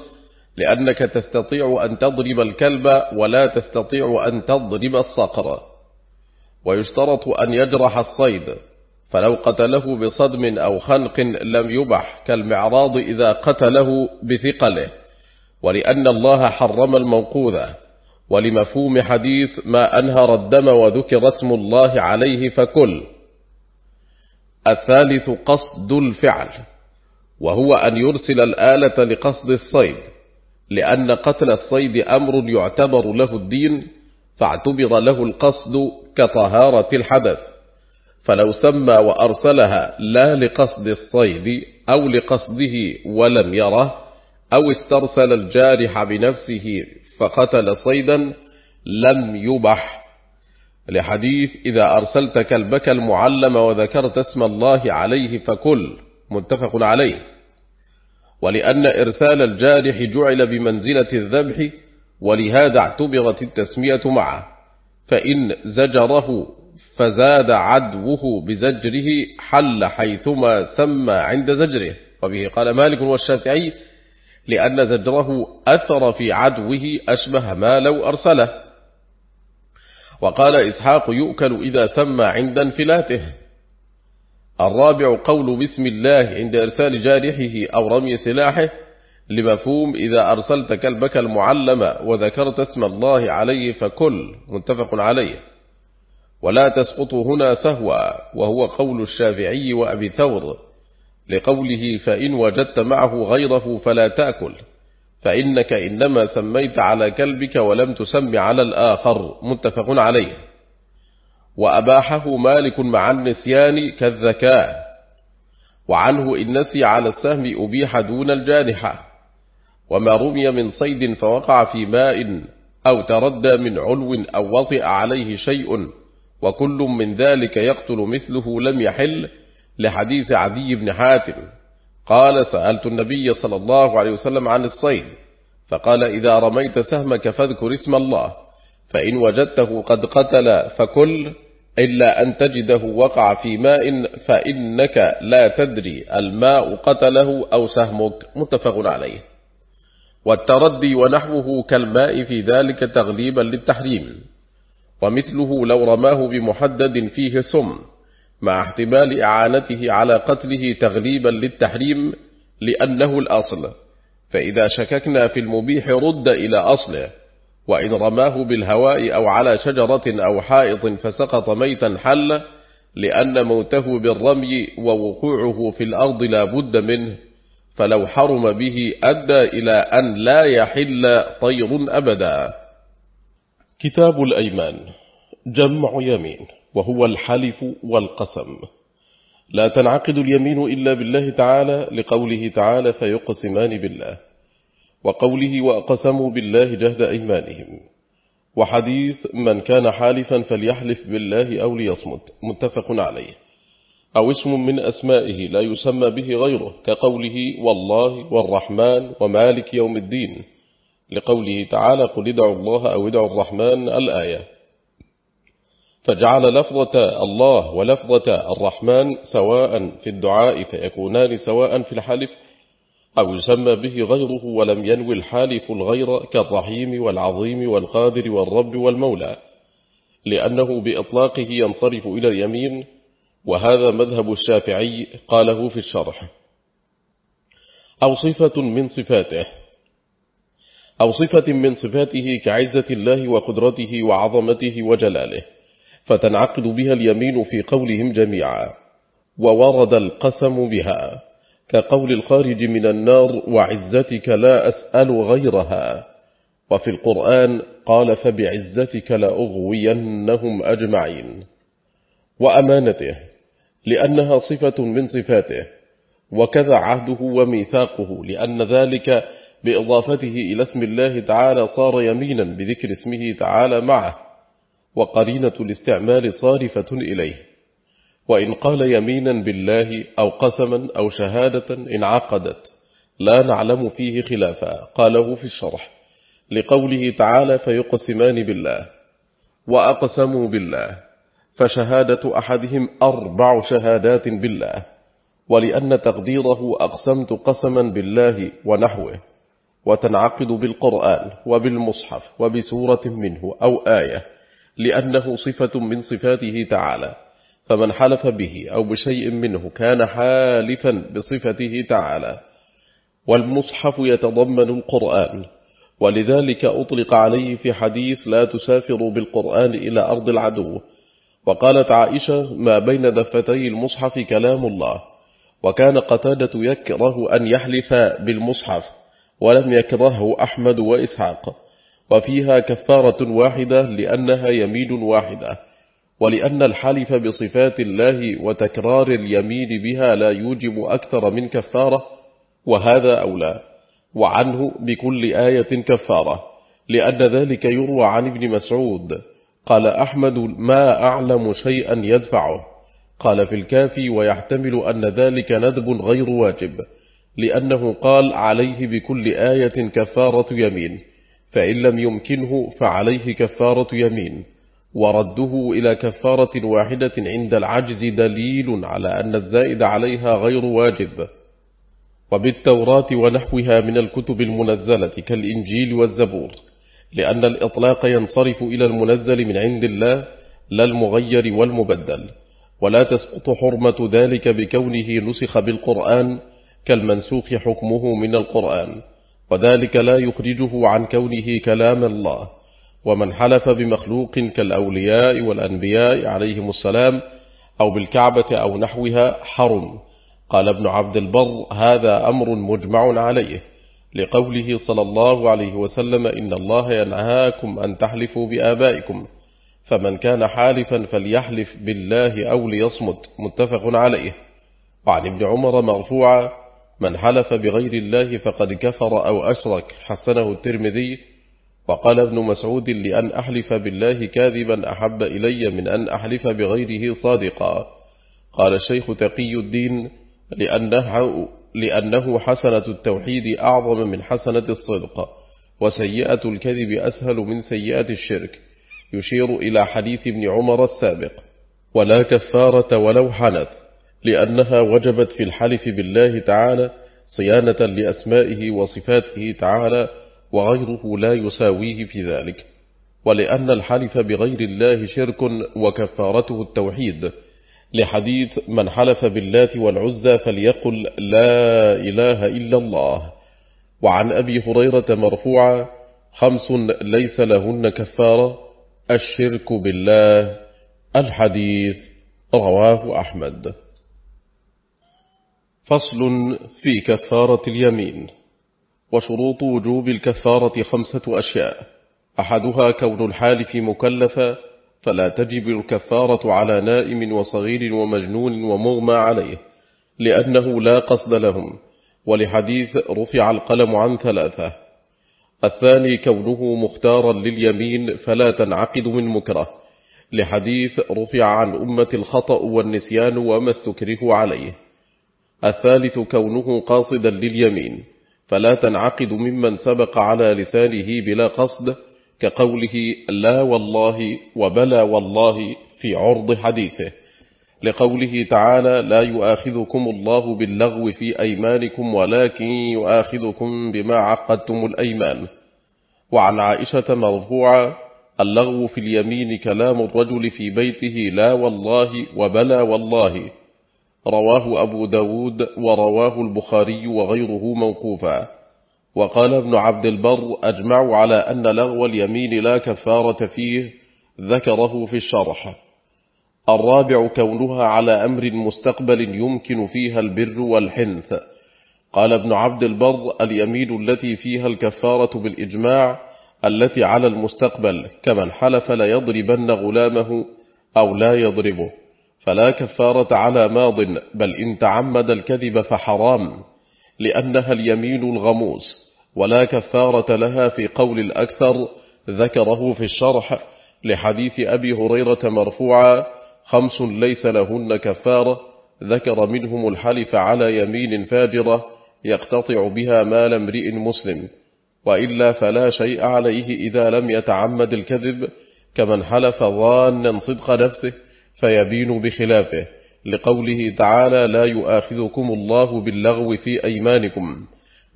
لأنك تستطيع أن تضرب الكلب ولا تستطيع أن تضرب الصقر. ويشترط أن يجرح الصيد فلو قتله بصدم أو خنق لم يبح كالمعراض إذا قتله بثقله. ولأن الله حرم الموقوذة ولمفهوم حديث ما أنهر الدم وذكر اسم الله عليه فكل. الثالث قصد الفعل وهو أن يرسل الآلة لقصد الصيد لأن قتل الصيد أمر يعتبر له الدين فاعتبر له القصد كطهارة الحدث. فلو سمى وأرسلها لا لقصد الصيد أو لقصده ولم يره أو استرسل الجارح بنفسه فقتل صيدا لم يبح. لحديث إذا أرسلت كلبك المعلم وذكرت اسم الله عليه فكل متفق عليه. ولأن إرسال الجارح جعل بمنزلة الذبح ولهذا اعتبرت التسمية معه. فإن زجره فزاد عدوه بزجره حل حيثما سمى عند زجره. وبه قال مالك والشافعي لأن زجره أثر في عدوه أشبه ما لو أرسله. وقال إسحاق يؤكل إذا سمى عند انفلاته. الرابع قول بسم الله عند إرسال جارحه أو رمي سلاحه. لمفهوم إذا أرسلت كلبك المعلم وذكرت اسم الله عليه فكل متفق عليه. ولا تسقط هنا سهوا وهو قول الشافعي وأبي ثور. لقوله فإن وجدت معه غيره فلا تأكل فإنك إنما سميت على كلبك ولم تسم على الآخر متفق عليه. وأباحه مالك مع النسيان كالذكاء وعنه إن نسي على السهم أبيح دون الجانحة وما رمي من صيد فوقع في ماء أو تردى من علو أو وطئ عليه شيء وكل من ذلك يقتل مثله لم يحل لحديث عدي بن حاتم. قال سألت النبي صلى الله عليه وسلم عن الصيد فقال إذا رميت سهمك فاذكر اسم الله فإن وجدته قد قتل فكل إلا أن تجده وقع في ماء فإنك لا تدري الماء قتله أو سهمك. متفق عليه. والتردي ونحوه كالماء في ذلك تغليبا للتحريم. ومثله لو رماه بمحدد فيه سم. مع احتمال إعانته على قتله تغليبا للتحريم لأنه الأصل. فإذا شككنا في المبيح رد إلى أصله وإن رماه بالهواء أو على شجرة أو حائط فسقط ميتا حل لأن موته بالرمي ووقوعه في الأرض لا بد منه فلو حرم به أدى إلى أن لا يحل طير أبدا. كتاب الأيمان جمع يمين. وهو الحلف والقسم. لا تنعقد اليمين إلا بالله تعالى لقوله تعالى فيقسمان بالله وقوله وأقسموا بالله جهد أيمانهم. وحديث من كان حالفا فليحلف بالله أو ليصمت متفق عليه. أو اسم من أسمائه لا يسمى به غيره كقوله والله والرحمن ومالك يوم الدين لقوله تعالى قل ادعوا الله أو ادعوا الرحمن الآية. فجعل لفظة الله ولفظة الرحمن سواء في الدعاء فيكونان سواء في الحلف أو يسمى به غيره ولم ينوي الحالف الغير كالرحيم والعظيم والقادر والرب والمولى لأنه بإطلاقه ينصرف إلى اليمين وهذا مذهب الشافعي قاله في الشرح. أو صفة من صفاته أو صفة من صفاته كعزة الله وقدرته وعظمته وجلاله. فتنعقد بها اليمين في قولهم جميعا وورد القسم بها كقول الخارج من النار وعزتك لا أسأل غيرها. وفي القرآن قال فبعزتك لأغوينهم أجمعين. وأمانته لأنها صفة من صفاته وكذا عهده وميثاقه لأن ذلك بإضافته إلى اسم الله تعالى صار يمينا بذكر اسمه تعالى معه. وقرينة الاستعمال صارفة إليه. وإن قال يمينا بالله أو قسما أو شهادة انعقدت لا نعلم فيه خلافا قاله في الشرح. لقوله تعالى فيقسمان بالله وأقسموا بالله فشهادة أحدهم أربع شهادات بالله. ولأن تقديره أقسمت قسما بالله ونحوه وتنعقد بالقرآن وبالمصحف وبسورة منه أو آية. لأنه صفة من صفاته تعالى فمن حلف به أو بشيء منه كان حالفا بصفته تعالى. والمصحف يتضمن القرآن ولذلك أطلق عليه في حديث لا تسافروا بالقرآن إلى أرض العدو. وقالت عائشة ما بين دفتي المصحف كلام الله وكان قتادة يكره أن يحلف بالمصحف ولم يكرهه أحمد وإسحاق. وفيها كفارة واحدة لأنها يمين واحدة ولأن الحلف بصفات الله وتكرار اليمين بها لا يوجب أكثر من كفارة وهذا أولى وعنه بكل آية كفارة لأن ذلك يروى عن ابن مسعود قال أحمد ما أعلم شيئا يدفعه قال في الكافي ويحتمل أن ذلك ندب غير واجب لأنه قال عليه بكل آية كفارة يمين. فإن لم يمكنه فعليه كفارة يمين. ورده إلى كفارة واحدة عند العجز دليل على أن الزائد عليها غير واجب. وبالتوراة ونحوها من الكتب المنزلة كالإنجيل والزبور لأن الإطلاق ينصرف إلى المنزل من عند الله لا المغير والمبدل. ولا تسقط حرمة ذلك بكونه نسخ بالقرآن كالمنسوخ حكمه من القرآن. وذلك لا يخرجه عن كونه كلام الله. ومن حلف بمخلوق كالأولياء والأنبياء عليهم السلام أو بالكعبة أو نحوها حرم. قال ابن عبد البر هذا أمر مجمع عليه. لقوله صلى الله عليه وسلم إن الله ينهاكم أن تحلفوا بآبائكم. فمن كان حالفا فليحلف بالله أو ليصمت. متفق عليه. وعن ابن عمر مرفوعا من حلف بغير الله فقد كفر أو أشرك حسنه الترمذي. وقال ابن مسعود لأن أحلف بالله كاذبا أحب إلي من أن أحلف بغيره صادقا. قال الشيخ تقي الدين لأنه, لأنه حسنة التوحيد أعظم من حسنة الصدق وسيئة الكذب أسهل من سيئة الشرك. يشير إلى حديث ابن عمر السابق ولا كفارة ولو حنث لأنها وجبت في الحلف بالله تعالى صيانة لأسمائه وصفاته تعالى وغيره لا يساويه في ذلك. ولأن الحلف بغير الله شرك وكفارته التوحيد. لحديث من حلف باللات والعزى فليقل لا إله إلا الله. وعن أبي هريرة مرفوعا خمس ليس لهن كفارة الشرك بالله. الحديث رواه أحمد. فصل في كفارة اليمين وشروط وجوب الكفارة خمسة أشياء. أحدها كون الحالف مكلفا فلا تجب الكفارة على نائم وصغير ومجنون ومغمى عليه لأنه لا قصد لهم ولحديث رفع القلم عن ثلاثة. الثاني كونه مختارا لليمين فلا تنعقد من مكره لحديث رفع عن أمة الخطأ والنسيان وما استكره عليه. الثالث كونه قاصدا لليمين فلا تنعقد ممن سبق على لسانه بلا قصد كقوله لا والله وبلا والله في عرض حديثه. لقوله تعالى لا يؤاخذكم الله باللغو في أيمانكم ولكن يؤاخذكم بما عقدتم الأيمان. وعن عائشة مرفوعة اللغو في اليمين كلام الرجل في بيته لا والله وبلا والله. رواه أبو داود ورواه البخاري وغيره موقوفا. وقال ابن عبد البر أجمع على أن لغو اليمين لا كفارة فيه ذكره في الشرح. الرابع كونها على أمر مستقبل يمكن فيها البر والحنث. قال ابن عبد البر اليمين التي فيها الكفارة بالإجماع التي على المستقبل كمن حلف لا يضربن غلامه أو لا يضربه. فلا كفارة على ماض بل إن تعمد الكذب فحرام لأنها اليمين الغموس ولا كفارة لها في قول الأكثر ذكره في الشرح لحديث أبي هريرة مرفوعا خمس ليس لهن كفارة ذكر منهم الحلف على يمين فاجرة يقتطع بها مال امرئ مسلم وإلا فلا شيء عليه إذا لم يتعمد الكذب كمن حلف ظانا صدق نفسه فيبين بخلافه لقوله تعالى لا يؤاخذكم الله باللغو في أيمانكم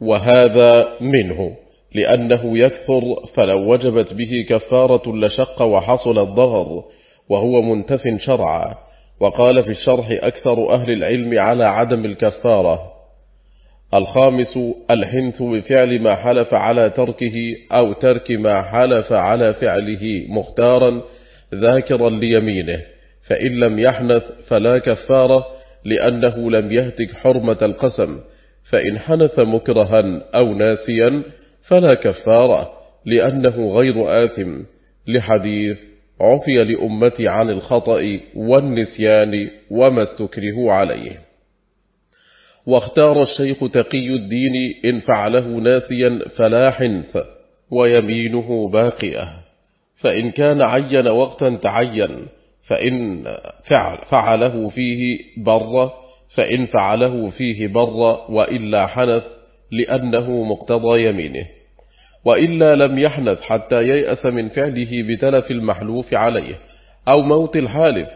وهذا منه لأنه يكثر فلو وجبت به كفارة لشق وحصل الضغر وهو منتف شرعا. وقال في الشرح أكثر أهل العلم على عدم الكفارة. الخامس الحنث بفعل ما حلف على تركه أو ترك ما حلف على فعله مختارا ذاكرا ليمينه. فإن لم يحنث فلا كفارة لأنه لم يهتك حرمة القسم. فإن حنث مكرها أو ناسيا فلا كفارة لأنه غير آثم. لحديث عفي لأمتي عن الخطأ والنسيان وما استكره عليه. واختار الشيخ تقي الدين إن فعله ناسيا فلا حنث ويمينه باقية. فإن كان عين وقتا تعين فإن فعل فعله فيه بر فإن فعله فيه بر وإلا حنث لأنه مقتضى يمينه. وإلا لم يحنث حتى ييأس من فعله بتلف المحلوف عليه أو موت الحالف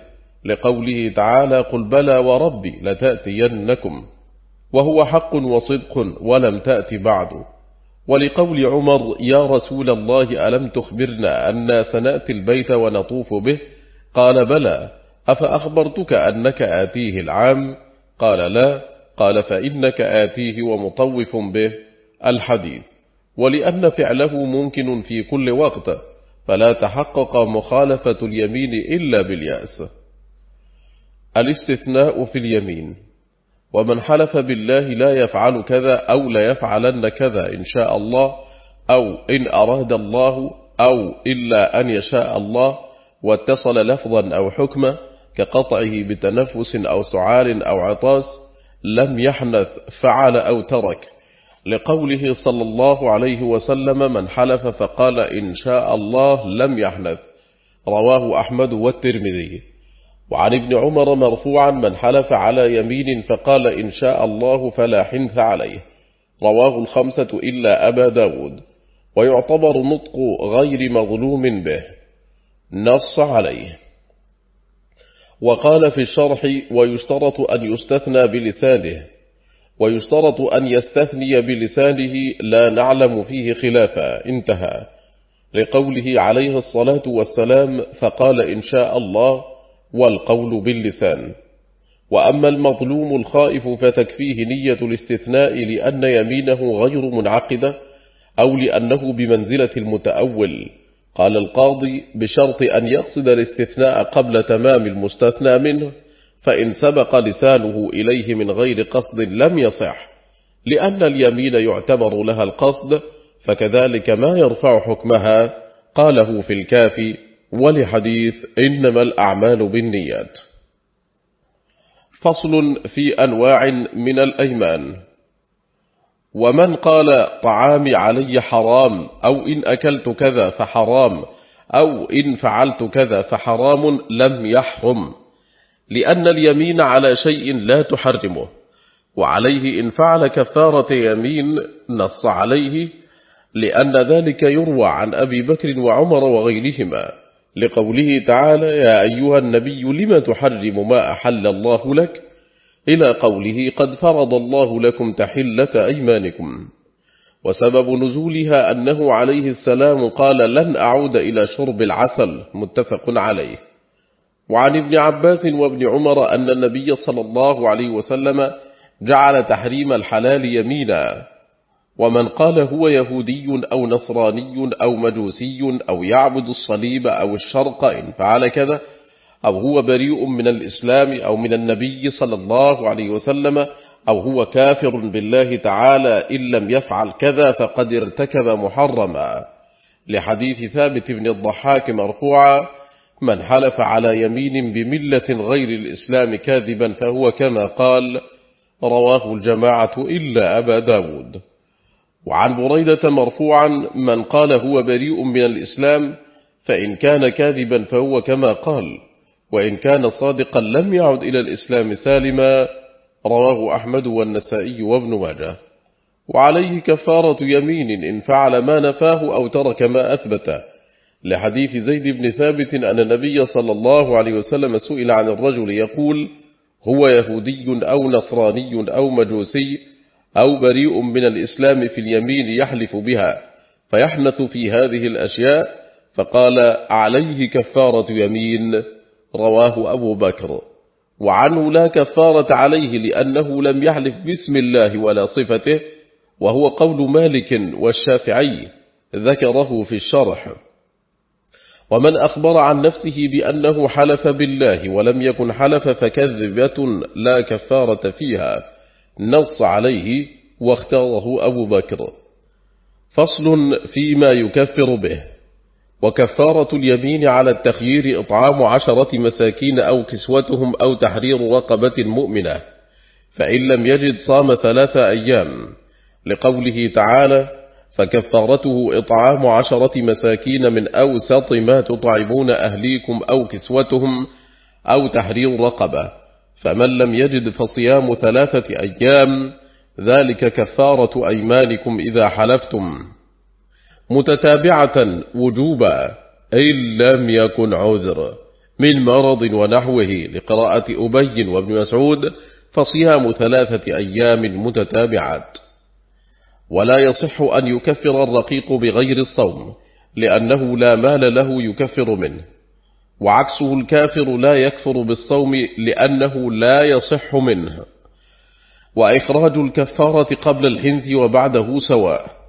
لقوله تعالى قل بلى وربي لتأتينكم. وهو حق وصدق ولم تأت بعد. ولقول عمر يا رسول الله ألم تخبرنا أن سنأتي البيت ونطوف به؟ قال بلى أفأخبرتك أنك آتيه العام؟ قال لا قال فإنك آتيه ومطوف به الحديث. ولأن فعله ممكن في كل وقت فلا تحقق مخالفة اليمين إلا باليأس. الاستثناء في اليمين. ومن حلف بالله لا يفعل كذا أو لا يفعلن كذا إن شاء الله أو إن أراد الله أو إلا أن يشاء الله واتصل لفظا أو حكما كقطعه بتنفس أو سعال أو عطاس لم يحنث فعل أو ترك. لقوله صلى الله عليه وسلم من حلف فقال إن شاء الله لم يحنث. رواه أحمد والترمذي. وعن ابن عمر مرفوعا من حلف على يمين فقال إن شاء الله فلا حنث عليه. رواه الخمسة إلا أبا داود. ويعتبر نطق غير مظلوم به. نص عليه. وقال في الشرح ويشترط أن يستثنى بلسانه ويشترط أن يستثني بلسانه لا نعلم فيه خلافا. انتهى. لقوله عليه الصلاة والسلام فقال إن شاء الله والقول باللسان. وأما المظلوم الخائف فتكفيه نية الاستثناء لأن يمينه غير منعقدة أو لأنه بمنزلة المتأول. قال القاضي بشرط أن يقصد الاستثناء قبل تمام المستثنى منه فإن سبق لسانه إليه من غير قصد لم يصح لأن اليمين يعتبر لها القصد فكذلك ما يرفع حكمها قاله في الكافي ولحديث إنما الأعمال بالنيات فصل في أنواع من الأيمان. ومن قال طعامي علي حرام أو إن أكلت كذا فحرام أو إن فعلت كذا فحرام لم يحرم. لأن اليمين على شيء لا تحرمه وعليه إن فعل كفارة يمين نص عليه لأن ذلك يروى عن أبي بكر وعمر وغيرهما. لقوله تعالى يا أيها النبي لم تحرم ما أحل الله لك؟ إلى قوله قد فرض الله لكم تحلة أيمانكم. وسبب نزولها أنه عليه السلام قال لن أعود إلى شرب العسل متفق عليه. وعن ابن عباس وابن عمر أن النبي صلى الله عليه وسلم جعل تحريم الحلال يمينا. ومن قال هو يهودي أو نصراني أو مجوسي أو يعبد الصليب أو الشرق إن فعل كذا أو هو بريء من الإسلام أو من النبي صلى الله عليه وسلم أو هو كافر بالله تعالى إن لم يفعل كذا فقد ارتكب محرما. لحديث ثابت بن الضحاك مرفوعا من حلف على يمين بملة غير الإسلام كاذبا فهو كما قال رواه الجماعة إلا أبا داود. وعن بريدة مرفوعا من قال هو بريء من الإسلام فإن كان كاذبا فهو كما قال. وإن كان صادقا لم يعد إلى الإسلام سالما رواه أحمد والنسائي وابن ماجه. وعليه كفارة يمين إن فعل ما نفاه أو ترك ما أثبته. لحديث زيد بن ثابت أن النبي صلى الله عليه وسلم سئل عن الرجل يقول هو يهودي أو نصراني أو مجوسي أو بريء من الإسلام في اليمين يحلف بها فيحنث في هذه الأشياء فقال عليه كفارة يمين رواه أبو بكر. وعنه لا كفارة عليه لأنه لم يحلف باسم الله ولا صفته وهو قول مالك والشافعي ذكره في الشرح. ومن أخبر عن نفسه بأنه حلف بالله ولم يكن حلف فكذبة لا كفارة فيها. نص عليه واختاره أبو بكر. فصل فيما يكفر به. وكفارة اليمين على التخيير إطعام عشرة مساكين أو كسوتهم أو تحرير رقبة مؤمنة فإن لم يجد صام ثلاثة أيام. لقوله تعالى فكفارته إطعام عشرة مساكين من أوسط ما تطعمون أهليكم أو كسوتهم أو تحرير رقبة فمن لم يجد فصيام ثلاثة أيام ذلك كفارة أيمانكم إذا حلفتم. متتابعة وجوبا إن لم يكن عذر. من مرض ونحوه لقراءة أبي وابن مسعود فصيام ثلاثة أيام متتابعات. ولا يصح أن يكفر الرقيق بغير الصوم لأنه لا مال له يكفر منه. وعكسه الكافر لا يكفر بالصوم لأنه لا يصح منه. وإخراج الكفارة قبل الحنث وبعده سواء.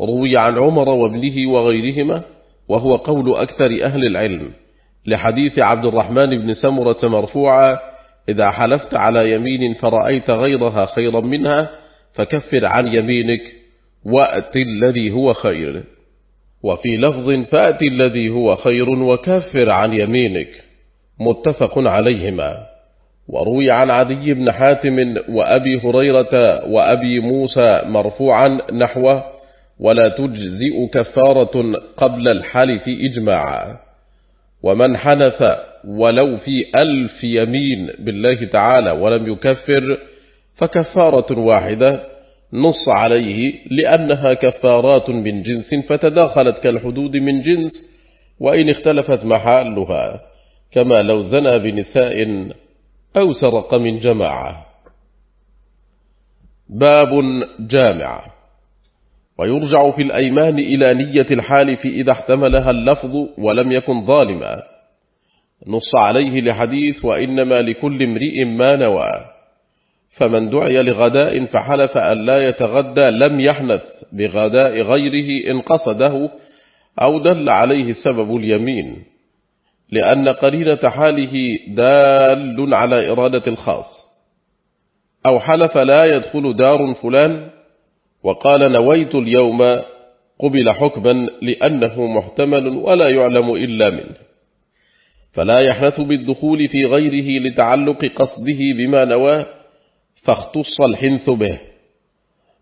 روي عن عمر وابنه وغيرهما وهو قول أكثر أهل العلم لحديث عبد الرحمن بن سمرة مرفوعا إذا حلفت على يمين فرأيت غيرها خيرا منها فكفر عن يمينك وأت الذي هو خير. وفي لفظ فأت الذي هو خير وكفر عن يمينك متفق عليهما. وروي عن عدي بن حاتم وأبي هريرة وأبي موسى مرفوعا نحوه ولا تجزئ كفارة قبل الحلف إجماعا. ومن حنث ولو في ألف يمين بالله تعالى ولم يكفر فكفارة واحدة نص عليه لأنها كفارات من جنس فتداخلت كالحدود من جنس وإن اختلفت محالها كما لو زنى بنساء أو سرق من جماعة. باب جامع. ويرجع في الأيمان إلى نية الحالف إذا احتملها اللفظ ولم يكن ظالما. نص عليه لحديث وإنما لكل امرئ ما نوى. فمن دعي لغداء فحلف أن لا يتغدى لم يحنث بغداء غيره إن قصده أو دل عليه سبب اليمين. لأن قرينة حاله دال على إرادة الخاص. أو حلف لا يدخل دار فلان وقال نويت اليوم قبل حكما لأنه محتمل ولا يعلم إلا منه. فلا يحنث بالدخول في غيره لتعلق قصده بما نواه فاختص الحنث به.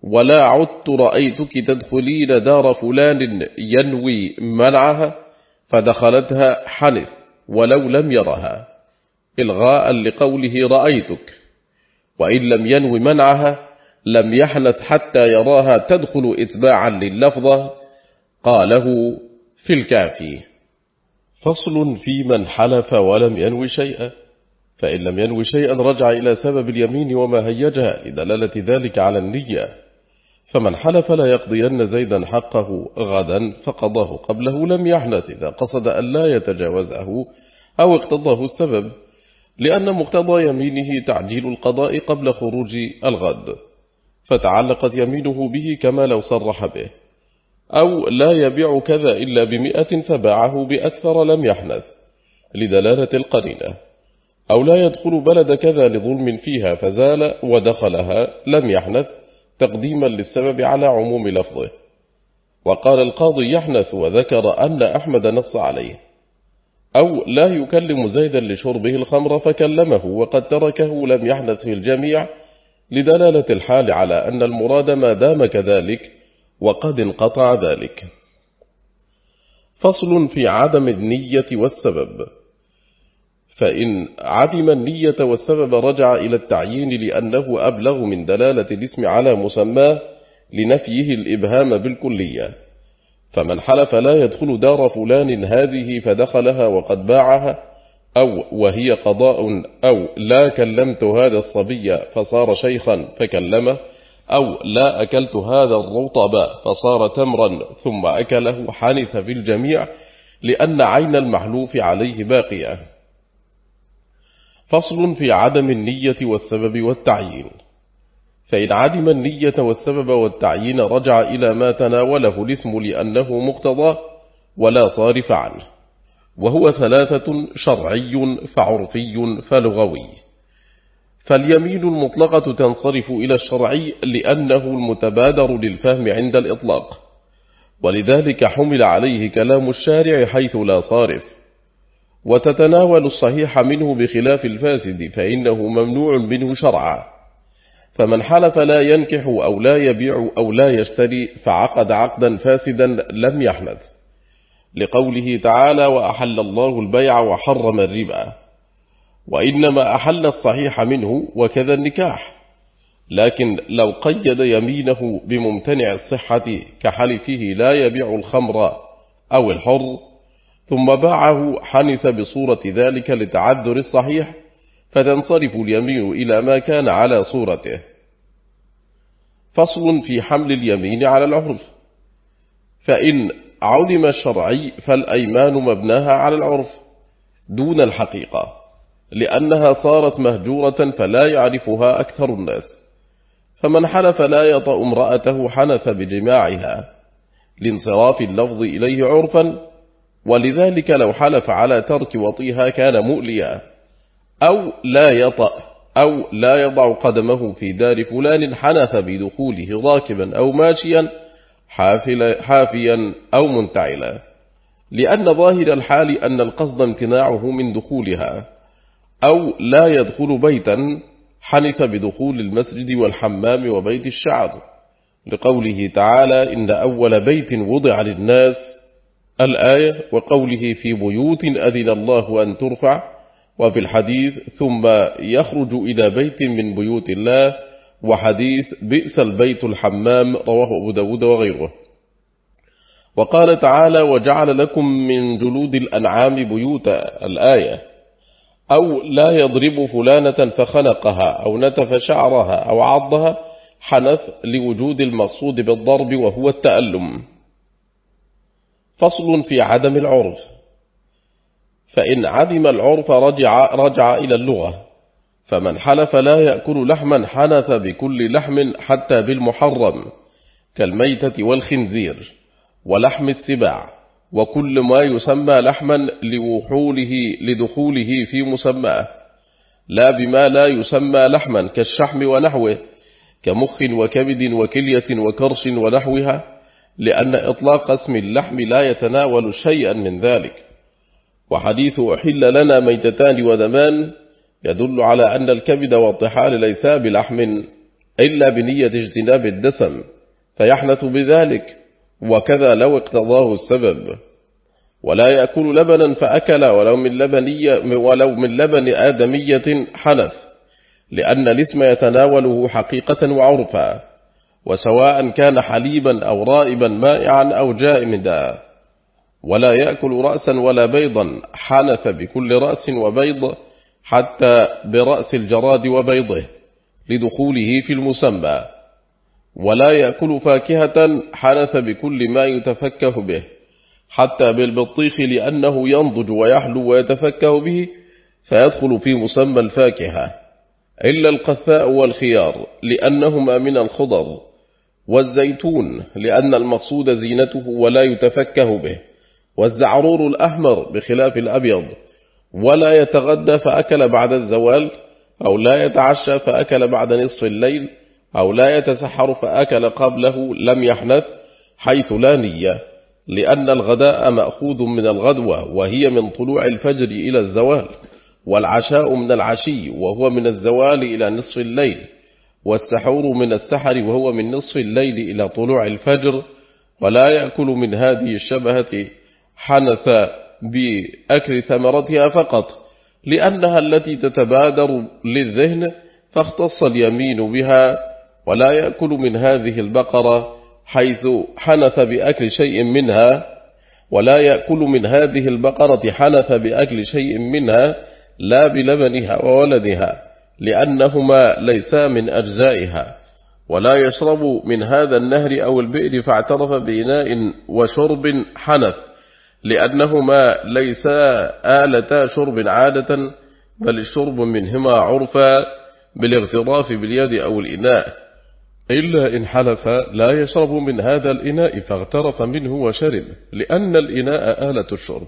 ولا عدت رأيتك تدخلين دار فلان ينوي منعها فدخلتها حنث ولو لم يرها. إلغاء لقوله رأيتك وإن لم ينوي منعها لم يحنث حتى يراها تدخل إتباعا لللفظة قاله في الكافي. فصل في من حلف ولم ينوي شيئا فإن لم ينوي شيئا رجع إلى سبب اليمين وما هيجها لدلالة ذلك على النية. فمن حلف لا يقضين زيدا حقه غدا فقضاه قبله لم يحنث إذا قصد أن لا يتجاوزه أو اقتضاه السبب لأن مقتضى يمينه تعجيل القضاء قبل خروج الغد. فتعلقت يمينه به كما لو صرح به. أو لا يبيع كذا إلا بمئة فباعه بأكثر لم يحنث لدلالة القرينة. أو لا يدخل بلد كذا لظلم فيها فزال ودخلها لم يحنث تقديما للسبب على عموم لفظه. وقال القاضي يحنث وذكر أن أحمد نص عليه. أو لا يكلم زيدا لشربه الخمر فكلمه وقد تركه لم يحنث في الجميع لدلالة الحال على أن المراد ما دام كذلك وقد انقطع ذلك. فصل في عدم النية والسبب. فإن عدم النية والسبب رجع إلى التعيين لأنه أبلغ من دلالة الاسم على مسماه لنفيه الإبهام بالكلية. فمن حلف لا يدخل دار فلان هذه فدخلها وقد باعها أو وهي قضاء أو لا كلمت هذا الصبي فصار شيخا فكلمه أو لا أكلت هذا الرطب فصار تمرا ثم أكله حنث في الجميع لأن عين المحلوف عليه باقية. فصل في عدم النية والسبب والتعيين. فإن عدم النية والسبب والتعيين رجع إلى ما تناوله الاسم لأنه مقتضى ولا صارف عنه. وهو ثلاثة شرعي فعرفي فلغوي. فاليمين المطلقة تنصرف إلى الشرعي لأنه المتبادر للفهم عند الإطلاق ولذلك حمل عليه كلام الشارع حيث لا صارف. وتتناول الصحيح منه بخلاف الفاسد فإنه ممنوع منه شرعا. فمن حلف لا ينكح أو لا يبيع أو لا يشتري فعقد عقدا فاسدا لم يحنث لقوله تعالى وأحل الله البيع وحرم الربا وإنما أحل الصحيح منه وكذا النكاح. لكن لو قيد يمينه بممتنع الصحة كحلفه لا يبيع الخمر أو الحر ثم باعه حنث بصورة ذلك لتعذر الصحيح فتنصرف اليمين إلى ما كان على صورته. فصل في حمل اليمين على العرف. فإن عدم الشرعي فالأيمان مبناها على العرف دون الحقيقة لأنها صارت مهجورة فلا يعرفها أكثر الناس. فمن حلف لا يطأ امرأته حنث بجماعها لانصراف اللفظ إليه عرفا ولذلك لو حلف على ترك وطيها كان مؤليا أو لا يطأ أو لا يضع قدمه في دار فلان حنث بدخوله راكبا أو ماشيا حافيا أو منتعلا. لأن ظاهر الحال أن القصد امتناعه من دخولها أو لا يدخل بيتا حنث بدخول المسجد والحمام وبيت الشعر لقوله تعالى إن أول بيت وضع للناس الآية وقوله في بيوت أذن الله أن ترفع وفي الحديث ثم يخرج إلى بيت من بيوت الله وحديث بئس البيت الحمام رواه أبو داود وغيره. وقال تعالى وجعل لكم من جلود الأنعام بيوتا الآية أو لا يضرب فلانة فخنقها أو نتف شعرها أو عضها حنث لوجود المقصود بالضرب وهو التألم. فصل في عدم العرف. فإن عدم العرف رجع, رجع إلى اللغة. فمن حلف لا يأكل لحما حنث بكل لحم حتى بالمحرم كالميتة والخنزير ولحم السباع وكل ما يسمى لحما لوحوله لدخوله في مسماه لا بما لا يسمى لحما كالشحم ونحوه كمخ وكبد وكلية وكرش ونحوها لأن إطلاق اسم اللحم لا يتناول شيئا من ذلك. وحديث أحل لنا ميتتان ودمان يدل على أن الكبد والطحال ليسا بلحم إلا بنية اجتناب الدسم فيحنث بذلك وكذا لو اقتضاه السبب. ولا يأكل لبنا فأكل ولو من, لبنية ولو من لبن آدمية حنث لأن الاسم يتناوله حقيقة وعرفا وسواء كان حليبا أو رائبا مائعا أو جائمدا. ولا يأكل رأسا ولا بيضا حنث بكل رأس وبيض حتى برأس الجراد وبيضه لدخوله في المسمى ولا يأكل فاكهة حنث بكل ما يتفكه به حتى بالبطيخ لأنه ينضج ويحلو ويتفكه به فيدخل في مسمى الفاكهة إلا القثاء والخيار لأنهما من الخضر والزيتون لأن المقصود زينته ولا يتفكه به والزعرور الأحمر بخلاف الأبيض ولا يتغدى فأكل بعد الزوال أو لا يتعشى فأكل بعد نصف الليل أو لا يتسحر فأكل قبله لم يحنث حيث لا نية لأن الغداء مأخوذ من الغدوة وهي من طلوع الفجر إلى الزوال والعشاء من العشي وهو من الزوال إلى نصف الليل والسحور من السحر وهو من نصف الليل إلى طلوع الفجر ولا يأكل من هذه الشبهة حنث بأكل ثمرتها فقط لأنها التي تتبادر للذهن فاختص اليمين بها ولا يأكل من هذه البقرة حيث حنث بأكل شيء منها ولا يأكل من هذه البقرة حنث بأكل شيء منها لا بلبنها وولدها لأنهما ليسا من أجزائها. ولا يشرب من هذا النهر أو البئر فاعترف بإناء وشرب حنث. لأنهما ليسا آلة شرب عادة بل الشرب منهما عرفا بالاغتراف باليد أو الإناء. إلا إن حلف لا يشرب من هذا الإناء فاغترف منه وشرب لأن الإناء آلة الشرب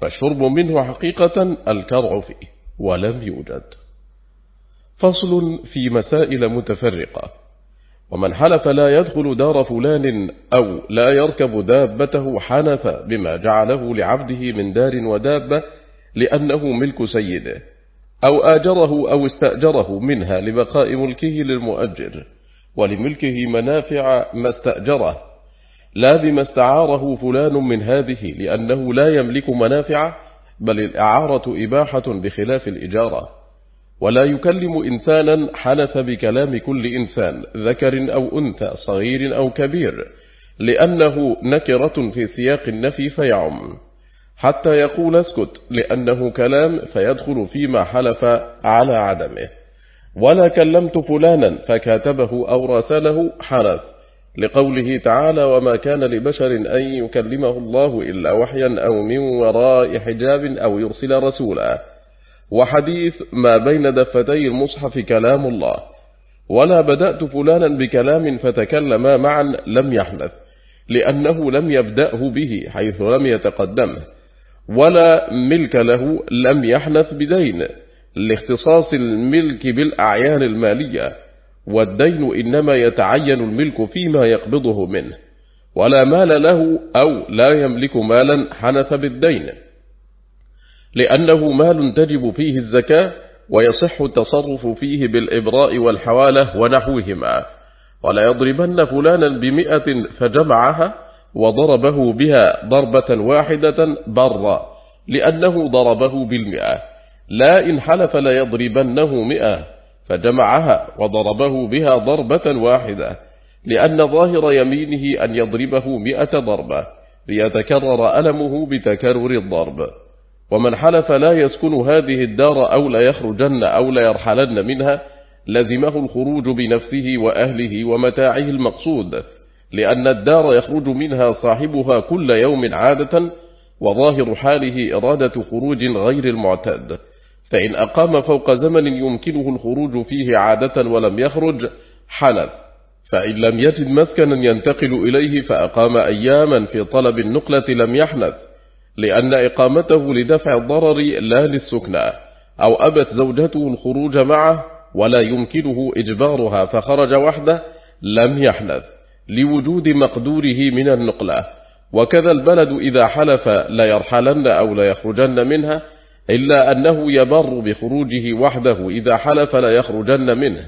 فالشرب منه حقيقة الكرع فيه ولم يوجد. فصل في مسائل متفرقة. ومن حلف لا يدخل دار فلان أو لا يركب دابته حنث بما جعله لعبده من دار ودابة لأنه ملك سيده أو آجره أو استأجره منها لبقاء ملكه للمؤجر ولملكه منافع ما استأجره لا بما استعاره فلان من هذه لأنه لا يملك منافع بل الإعارة إباحة بخلاف الإجارة. ولا يكلم إنسانا حنث بكلام كل إنسان ذكر أو أنثى صغير أو كبير لأنه نكرة في سياق النفي فيعم. حتى يقول اسكت لأنه كلام فيدخل فيما حلف على عدمه. ولا كلمت فلانا فكاتبه أو راسله حنث لقوله تعالى وما كان لبشر أن يكلمه الله إلا وحيا أو من وراء حجاب أو يرسل رسولا وحديث ما بين دفتي المصحف كلام الله. ولا بدأت فلانا بكلام فتكلما معا لم يحنث لأنه لم يبدأه به حيث لم يتقدمه ولا ملك له لم يحنث بدين لاختصاص الملك بالأعيان المالية. والدين إنما يتعين الملك فيما يقبضه منه. ولا مال له أو لا يملك مالا حنث بالدين. لأنه مال تجب فيه الزكاة ويصح التصرف فيه بالإبراء والحوالة ونحوهما. ولا يضربن فلانا بمئة فجمعها وضربه بها ضربة واحدة برا لأنه ضربه بالمئة. لا إن حلف ليضربنه مئة فجمعها وضربه بها ضربة واحدة لأن ظاهر يمينه أن يضربه مئة ضربة ليتكرر ألمه بتكرر الضرب. ومن حلف لا يسكن هذه الدار أو لا يخرجن أو لا يرحلن منها لزمه الخروج بنفسه وأهله ومتاعه المقصود لأن الدار يخرج منها صاحبها كل يوم عادة وظاهر حاله إرادة خروج غير المعتاد. فإن أقام فوق زمن يمكنه الخروج فيه عادة ولم يخرج حنث فإن لم يجد مسكنا ينتقل إليه فأقام أياما في طلب النقلة لم يحنث لأن إقامته لدفع الضرر لا للسكنى أو أبت زوجته الخروج معه ولا يمكنه إجبارها فخرج وحده لم يحنث لوجود مقدوره من النقلة. وكذا البلد إذا حلف لا يرحلن أو لا يخرجن منها إلا أنه يبر بخروجه وحده. إذا حلف لا يخرجن منه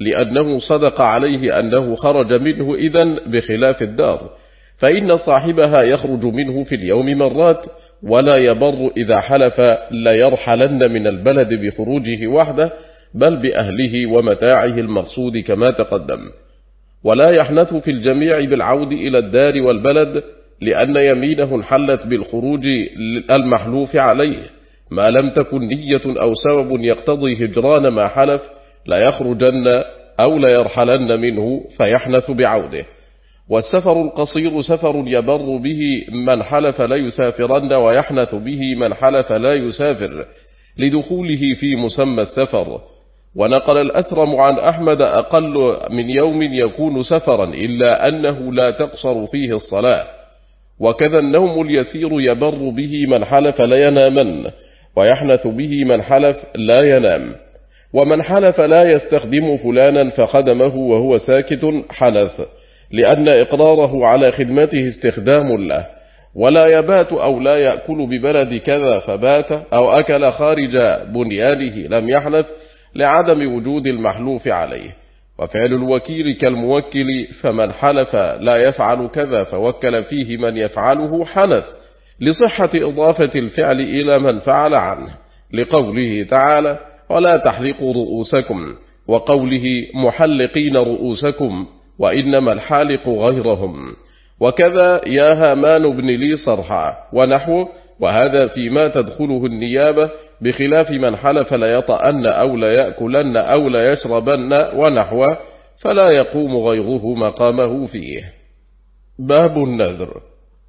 لأنه صدق عليه أنه خرج منه إذن بخلاف الدار. فإن صاحبها يخرج منه في اليوم مرات ولا يبر إذا حلف لا يرحلن من البلد بخروجه وحده بل بأهله ومتاعه المقصود كما تقدم. ولا يحنث في الجميع بالعود إلى الدار والبلد لأن يمينه انحلت بالخروج المحلوف عليه. ما لم تكن نية أو سبب يقتضي هجران ما حلف لا يخرجن أو لا يرحلن منه فيحنث بعوده. والسفر القصير سفر يبر به من حلف لا يسافرن ويحنث به من حلف لا يسافر لدخوله في مسمى السفر. ونقل الأثرم عن أحمد أقل من يوم يكون سفرا إلا أنه لا تقصر فيه الصلاة. وكذا النوم اليسير يبر به من حلف لا ينامن ويحنث به من حلف لا ينام. ومن حلف لا يستخدم فلانا فخدمه وهو ساكت حنث. لأن إقراره على خدمته استخدام له ولا يبات أو لا يأكل ببلد كذا فبات أو أكل خارج بنيانه لم يحنث لعدم وجود المحلوف عليه. وفعل الوكيل كالموكل فمن حلف لا يفعل كذا فوكل فيه من يفعله حنث لصحة إضافة الفعل إلى من فعل عنه لقوله تعالى ولا تحلقوا رؤوسكم وقوله محلقين رؤوسكم وإنما الحالق غيرهم. وكذا يا هامان ابن لي صرحا ونحو وهذا فيما تدخله النيابة بخلاف من حلف ليطأن أو ليأكلن أو ليشربن ونحو فلا يقوم غيره مقامه فيه. باب النذر.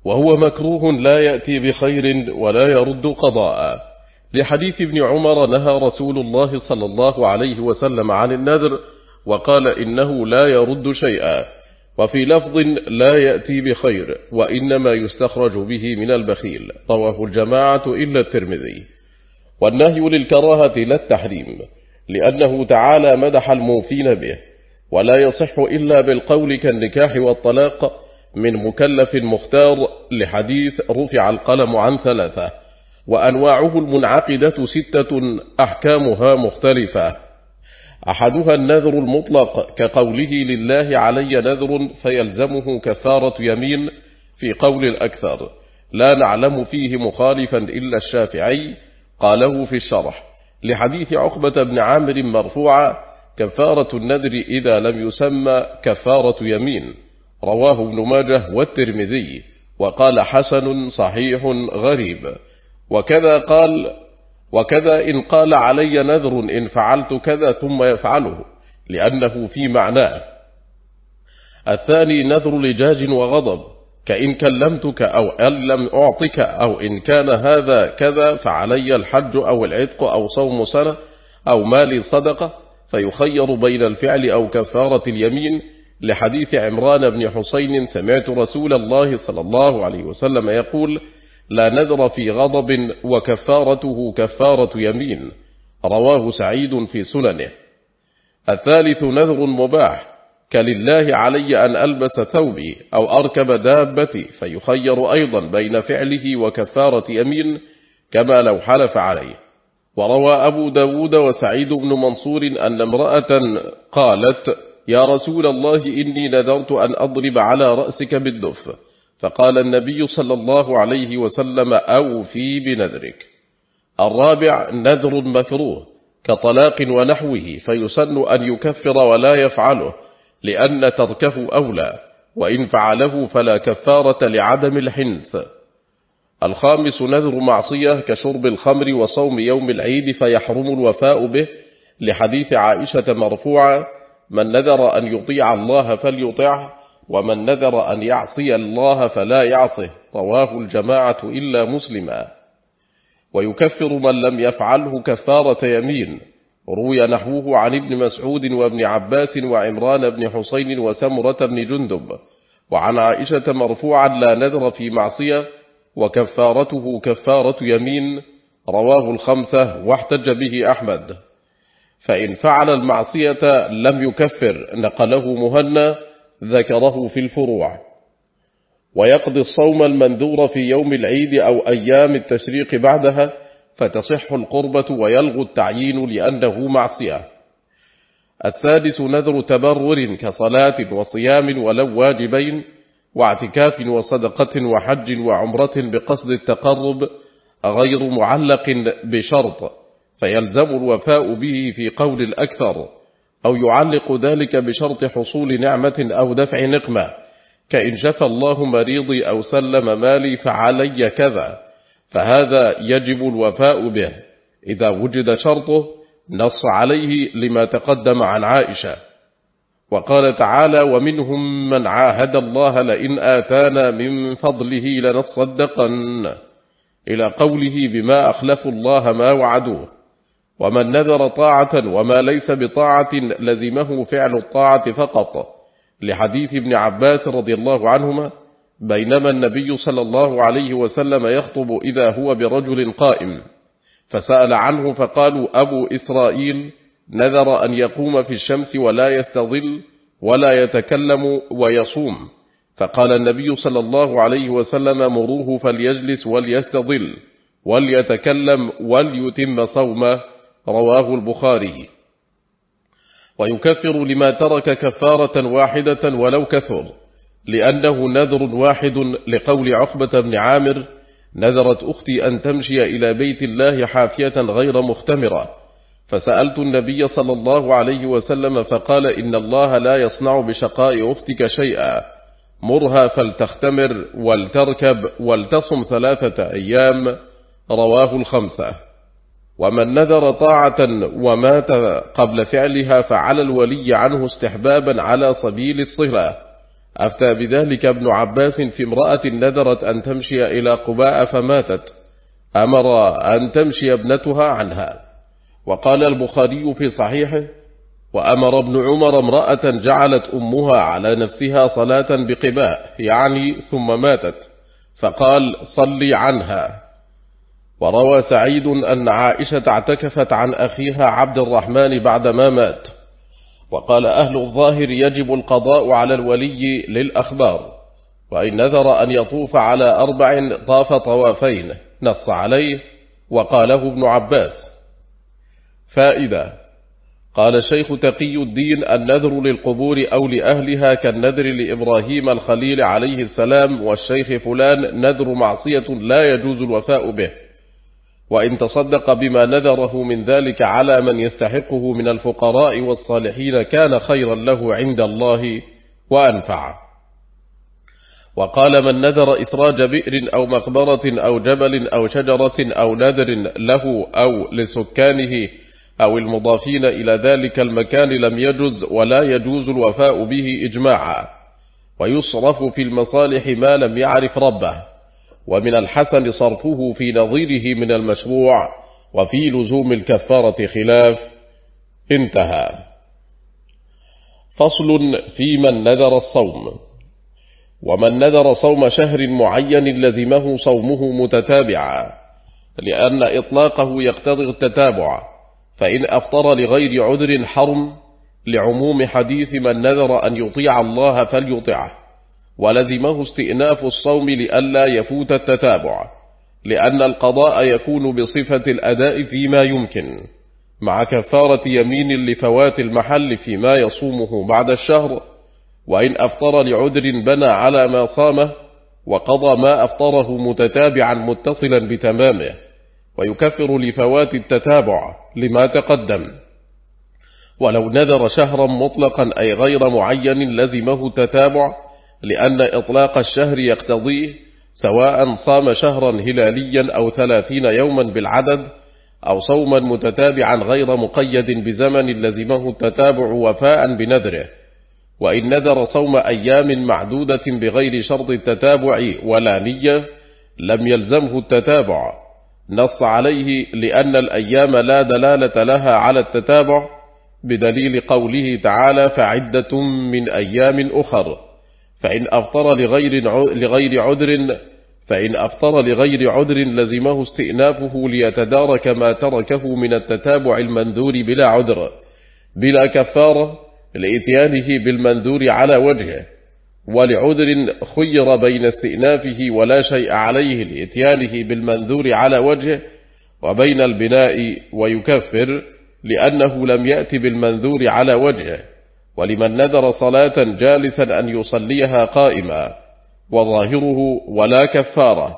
وهو مكروه لا يأتي بخير ولا يرد قضاء. لحديث ابن عمر نهى رسول الله صلى الله عليه وسلم عن النذر وقال إنه لا يرد شيئا وفي لفظ لا يأتي بخير وإنما يستخرج به من البخيل. رواه الجماعة إلا الترمذي. والنهي للكراهة لا التحريم لأنه تعالى مدح الموفين به ولا يصح إلا بالقول كالنكاح والطلاق من مكلف مختار لحديث رفع القلم عن ثلاثة وأنواعه المنعقدة ستة أحكامها مختلفة. أحدها النذر المطلق كقوله لله علي نذر فيلزمه كفارة يمين في قول الأكثر لا نعلم فيه مخالفا إلا الشافعي قاله في الشرح. لحديث عقبة بن عامر مرفوعة كفارة النذر إذا لم يسمى كفارة يمين. رواه ابن ماجه والترمذي وقال حسن صحيح غريب. وكذا قال وكذا إن قال علي نذر إن فعلت كذا ثم يفعله لأنه في معناه. الثاني نذر لجاج وغضب كإن كلمتك أو أن لم أعطك أو إن كان هذا كذا فعلي الحج أو العتق أو صوم سنة أو مالي صدقة فيخير بين الفعل أو كفارة اليمين. لحديث عمران بن حسين سمعت رسول الله صلى الله عليه وسلم يقول لا نذر في غضب وكفارته كفارة يمين. رواه سعيد في سننه. الثالث نذر مباح. كلله علي أن ألبس ثوبي أو أركب دابتي فيخير أيضا بين فعله وكفارة يمين كما لو حلف عليه. وروى أبو داود وسعيد بن منصور أن امرأة قالت يا رسول الله إني نذرت أن أضرب على رأسك بالدف. فقال النبي صلى الله عليه وسلم أوفي بنذرك. الرابع نذر مكروه كطلاق ونحوه فيسن أن يكفر ولا يفعله لأن تركه أولى وإن فعله فلا كفارة لعدم الحنث. الخامس نذر معصية كشرب الخمر وصوم يوم العيد فيحرم الوفاء به. لحديث عائشة مرفوعة من نذر أن يطيع الله فليطعه ومن نذر أن يعصي الله فلا يعصه. رواه الجماعة إلا مسلما. ويكفر من لم يفعله كفارة يمين. روي نحوه عن ابن مسعود وابن عباس وعمران بن حسين وسمرة بن جندب. وعن عائشة مرفوعا لا نذر في معصية وكفارته كفارة يمين. رواه الخمسة واحتج به أحمد. فإن فعل المعصية لم يكفر نقله مهنا. ذكره في الفروع. ويقضي الصوم المنذور في يوم العيد أو أيام التشريق بعدها فتصح القربة ويلغو التعيين لأنه معصية. السادس نذر تبرر كصلاة وصيام ولو واجبين واعتكاف وصدقة وحج وعمرة بقصد التقرب غير معلق بشرط فيلزم الوفاء به في قول الأكثر. أو يعلق ذلك بشرط حصول نعمة أو دفع نقمة. كإن شفى الله مريضي أو سلم مالي فعلي كذا فهذا يجب الوفاء به. إذا وجد شرطه نص عليه لما تقدم عن عائشة. وقال تعالى ومنهم من عاهد الله لئن آتانا من فضله لنصدقن. إلى قوله بما أخلفوا الله ما وعدوه. ومن نذر طاعة وما ليس بطاعة لزمه فعل الطاعة فقط. لحديث ابن عباس رضي الله عنهما بينما النبي صلى الله عليه وسلم يخطب إذا هو برجل قائم. فسأل عنه فقالوا أبو إسرائيل نذر أن يقوم في الشمس ولا يستظل ولا يتكلم ويصوم. فقال النبي صلى الله عليه وسلم مروه فليجلس وليستظل وليتكلم وليتم صومه. رواه البخاري. ويكفر لما ترك كفارة واحدة ولو كثر لأنه نذر واحد لقول عقبة بن عامر نذرت أختي أن تمشي إلى بيت الله حافية غير مختمرة. فسألت النبي صلى الله عليه وسلم فقال إن الله لا يصنع بشقاء أختك شيئا. مرها فلتختمر ولتركب ولتصم ثلاثة أيام. رواه الخمسة. ومن نذر طاعة ومات قبل فعلها فعلى الولي عنه استحبابا على سبيل الصلة أفتى بذلك ابن عباس في امرأة نذرت أن تمشي إلى قباء فماتت. أمر أن تمشي ابنتها عنها. وقال البخاري في صحيحه وأمر ابن عمر امرأة جعلت أمها على نفسها صلاة بقباء يعني ثم ماتت. فقال صلي عنها. وروى سعيد أن عائشة اعتكفت عن أخيها عبد الرحمن بعدما مات. وقال أهل الظاهر يجب القضاء على الولي للأخبار وإن نذر أن يطوف على أربع طاف طوافين نص عليه وقاله ابن عباس. فائدة قال الشيخ تقي الدين النذر للقبور أو لأهلها كالنذر لإبراهيم الخليل عليه السلام والشيخ فلان نذر معصية لا يجوز الوفاء به. وإن تصدق بما نذره من ذلك على من يستحقه من الفقراء والصالحين كان خيرا له عند الله وأنفع. وقال من نذر إسراج بئر أو مقبرة أو جبل أو شجرة أو نذر له أو لسكانه أو المضافين إلى ذلك المكان لم يجز ولا يجوز الوفاء به إجماعا. ويصرف في المصالح ما لم يعرف ربه. ومن الحسن صرفه في نظيره من المشروع وفي لزوم الكفارة خلاف انتهى. فصل في من نذر الصوم. ومن نذر صوم شهر معين لزمه صومه متتابعا لأن إطلاقه يقتضي التتابع فإن أفطر لغير عذر حرم لعموم حديث من نذر أن يطيع الله فليطعه. ولزمه استئناف الصوم لئلا يفوت التتابع لأن القضاء يكون بصفة الأداء فيما يمكن مع كفارة يمين لفوات المحل فيما يصومه بعد الشهر وإن أفطر لعذر بنى على ما صامه وقضى ما أفطره متتابعا متصلا بتمامه ويكفر لفوات التتابع لما تقدم. ولو نذر شهرا مطلقا أي غير معين لزمه التتابع لأن إطلاق الشهر يقتضيه سواء صام شهرا هلاليا أو ثلاثين يوما بالعدد أو صوما متتابعا غير مقيد بزمن لزمه التتابع وفاء بنذره. وإن نذر صوم أيام معدودة بغير شرط التتابع ولا نية لم يلزمه التتابع. نص عليه لأن الأيام لا دلالة لها على التتابع بدليل قوله تعالى فعدة من أيام أخر. فإن أفطر لغير لغير عذر فإن أفطر لغير عذر لزمه استئنافه ليتدارك ما تركه من التتابع المنذور بلا عذر بلا كفارة لإتيانه بالمنذور على وجهه ولعذر خير بين استئنافه ولا شيء عليه لإتيانه بالمنذور على وجهه وبين البناء ويكفر لأنه لم يأتي بالمنذور على وجهه. ولمن نذر صلاة جالسا أن يصليها قائما وظاهره ولا كفارة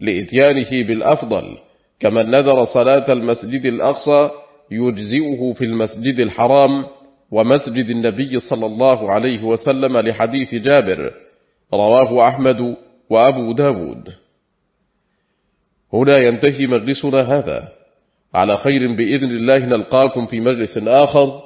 لإتيانه بالأفضل كمن نذر صلاة المسجد الأقصى يجزئه في المسجد الحرام ومسجد النبي صلى الله عليه وسلم لحديث جابر رواه أحمد وأبو داود. هنا ينتهي مجلسنا هذا. على خير بإذن الله نلقاكم في مجلس آخر.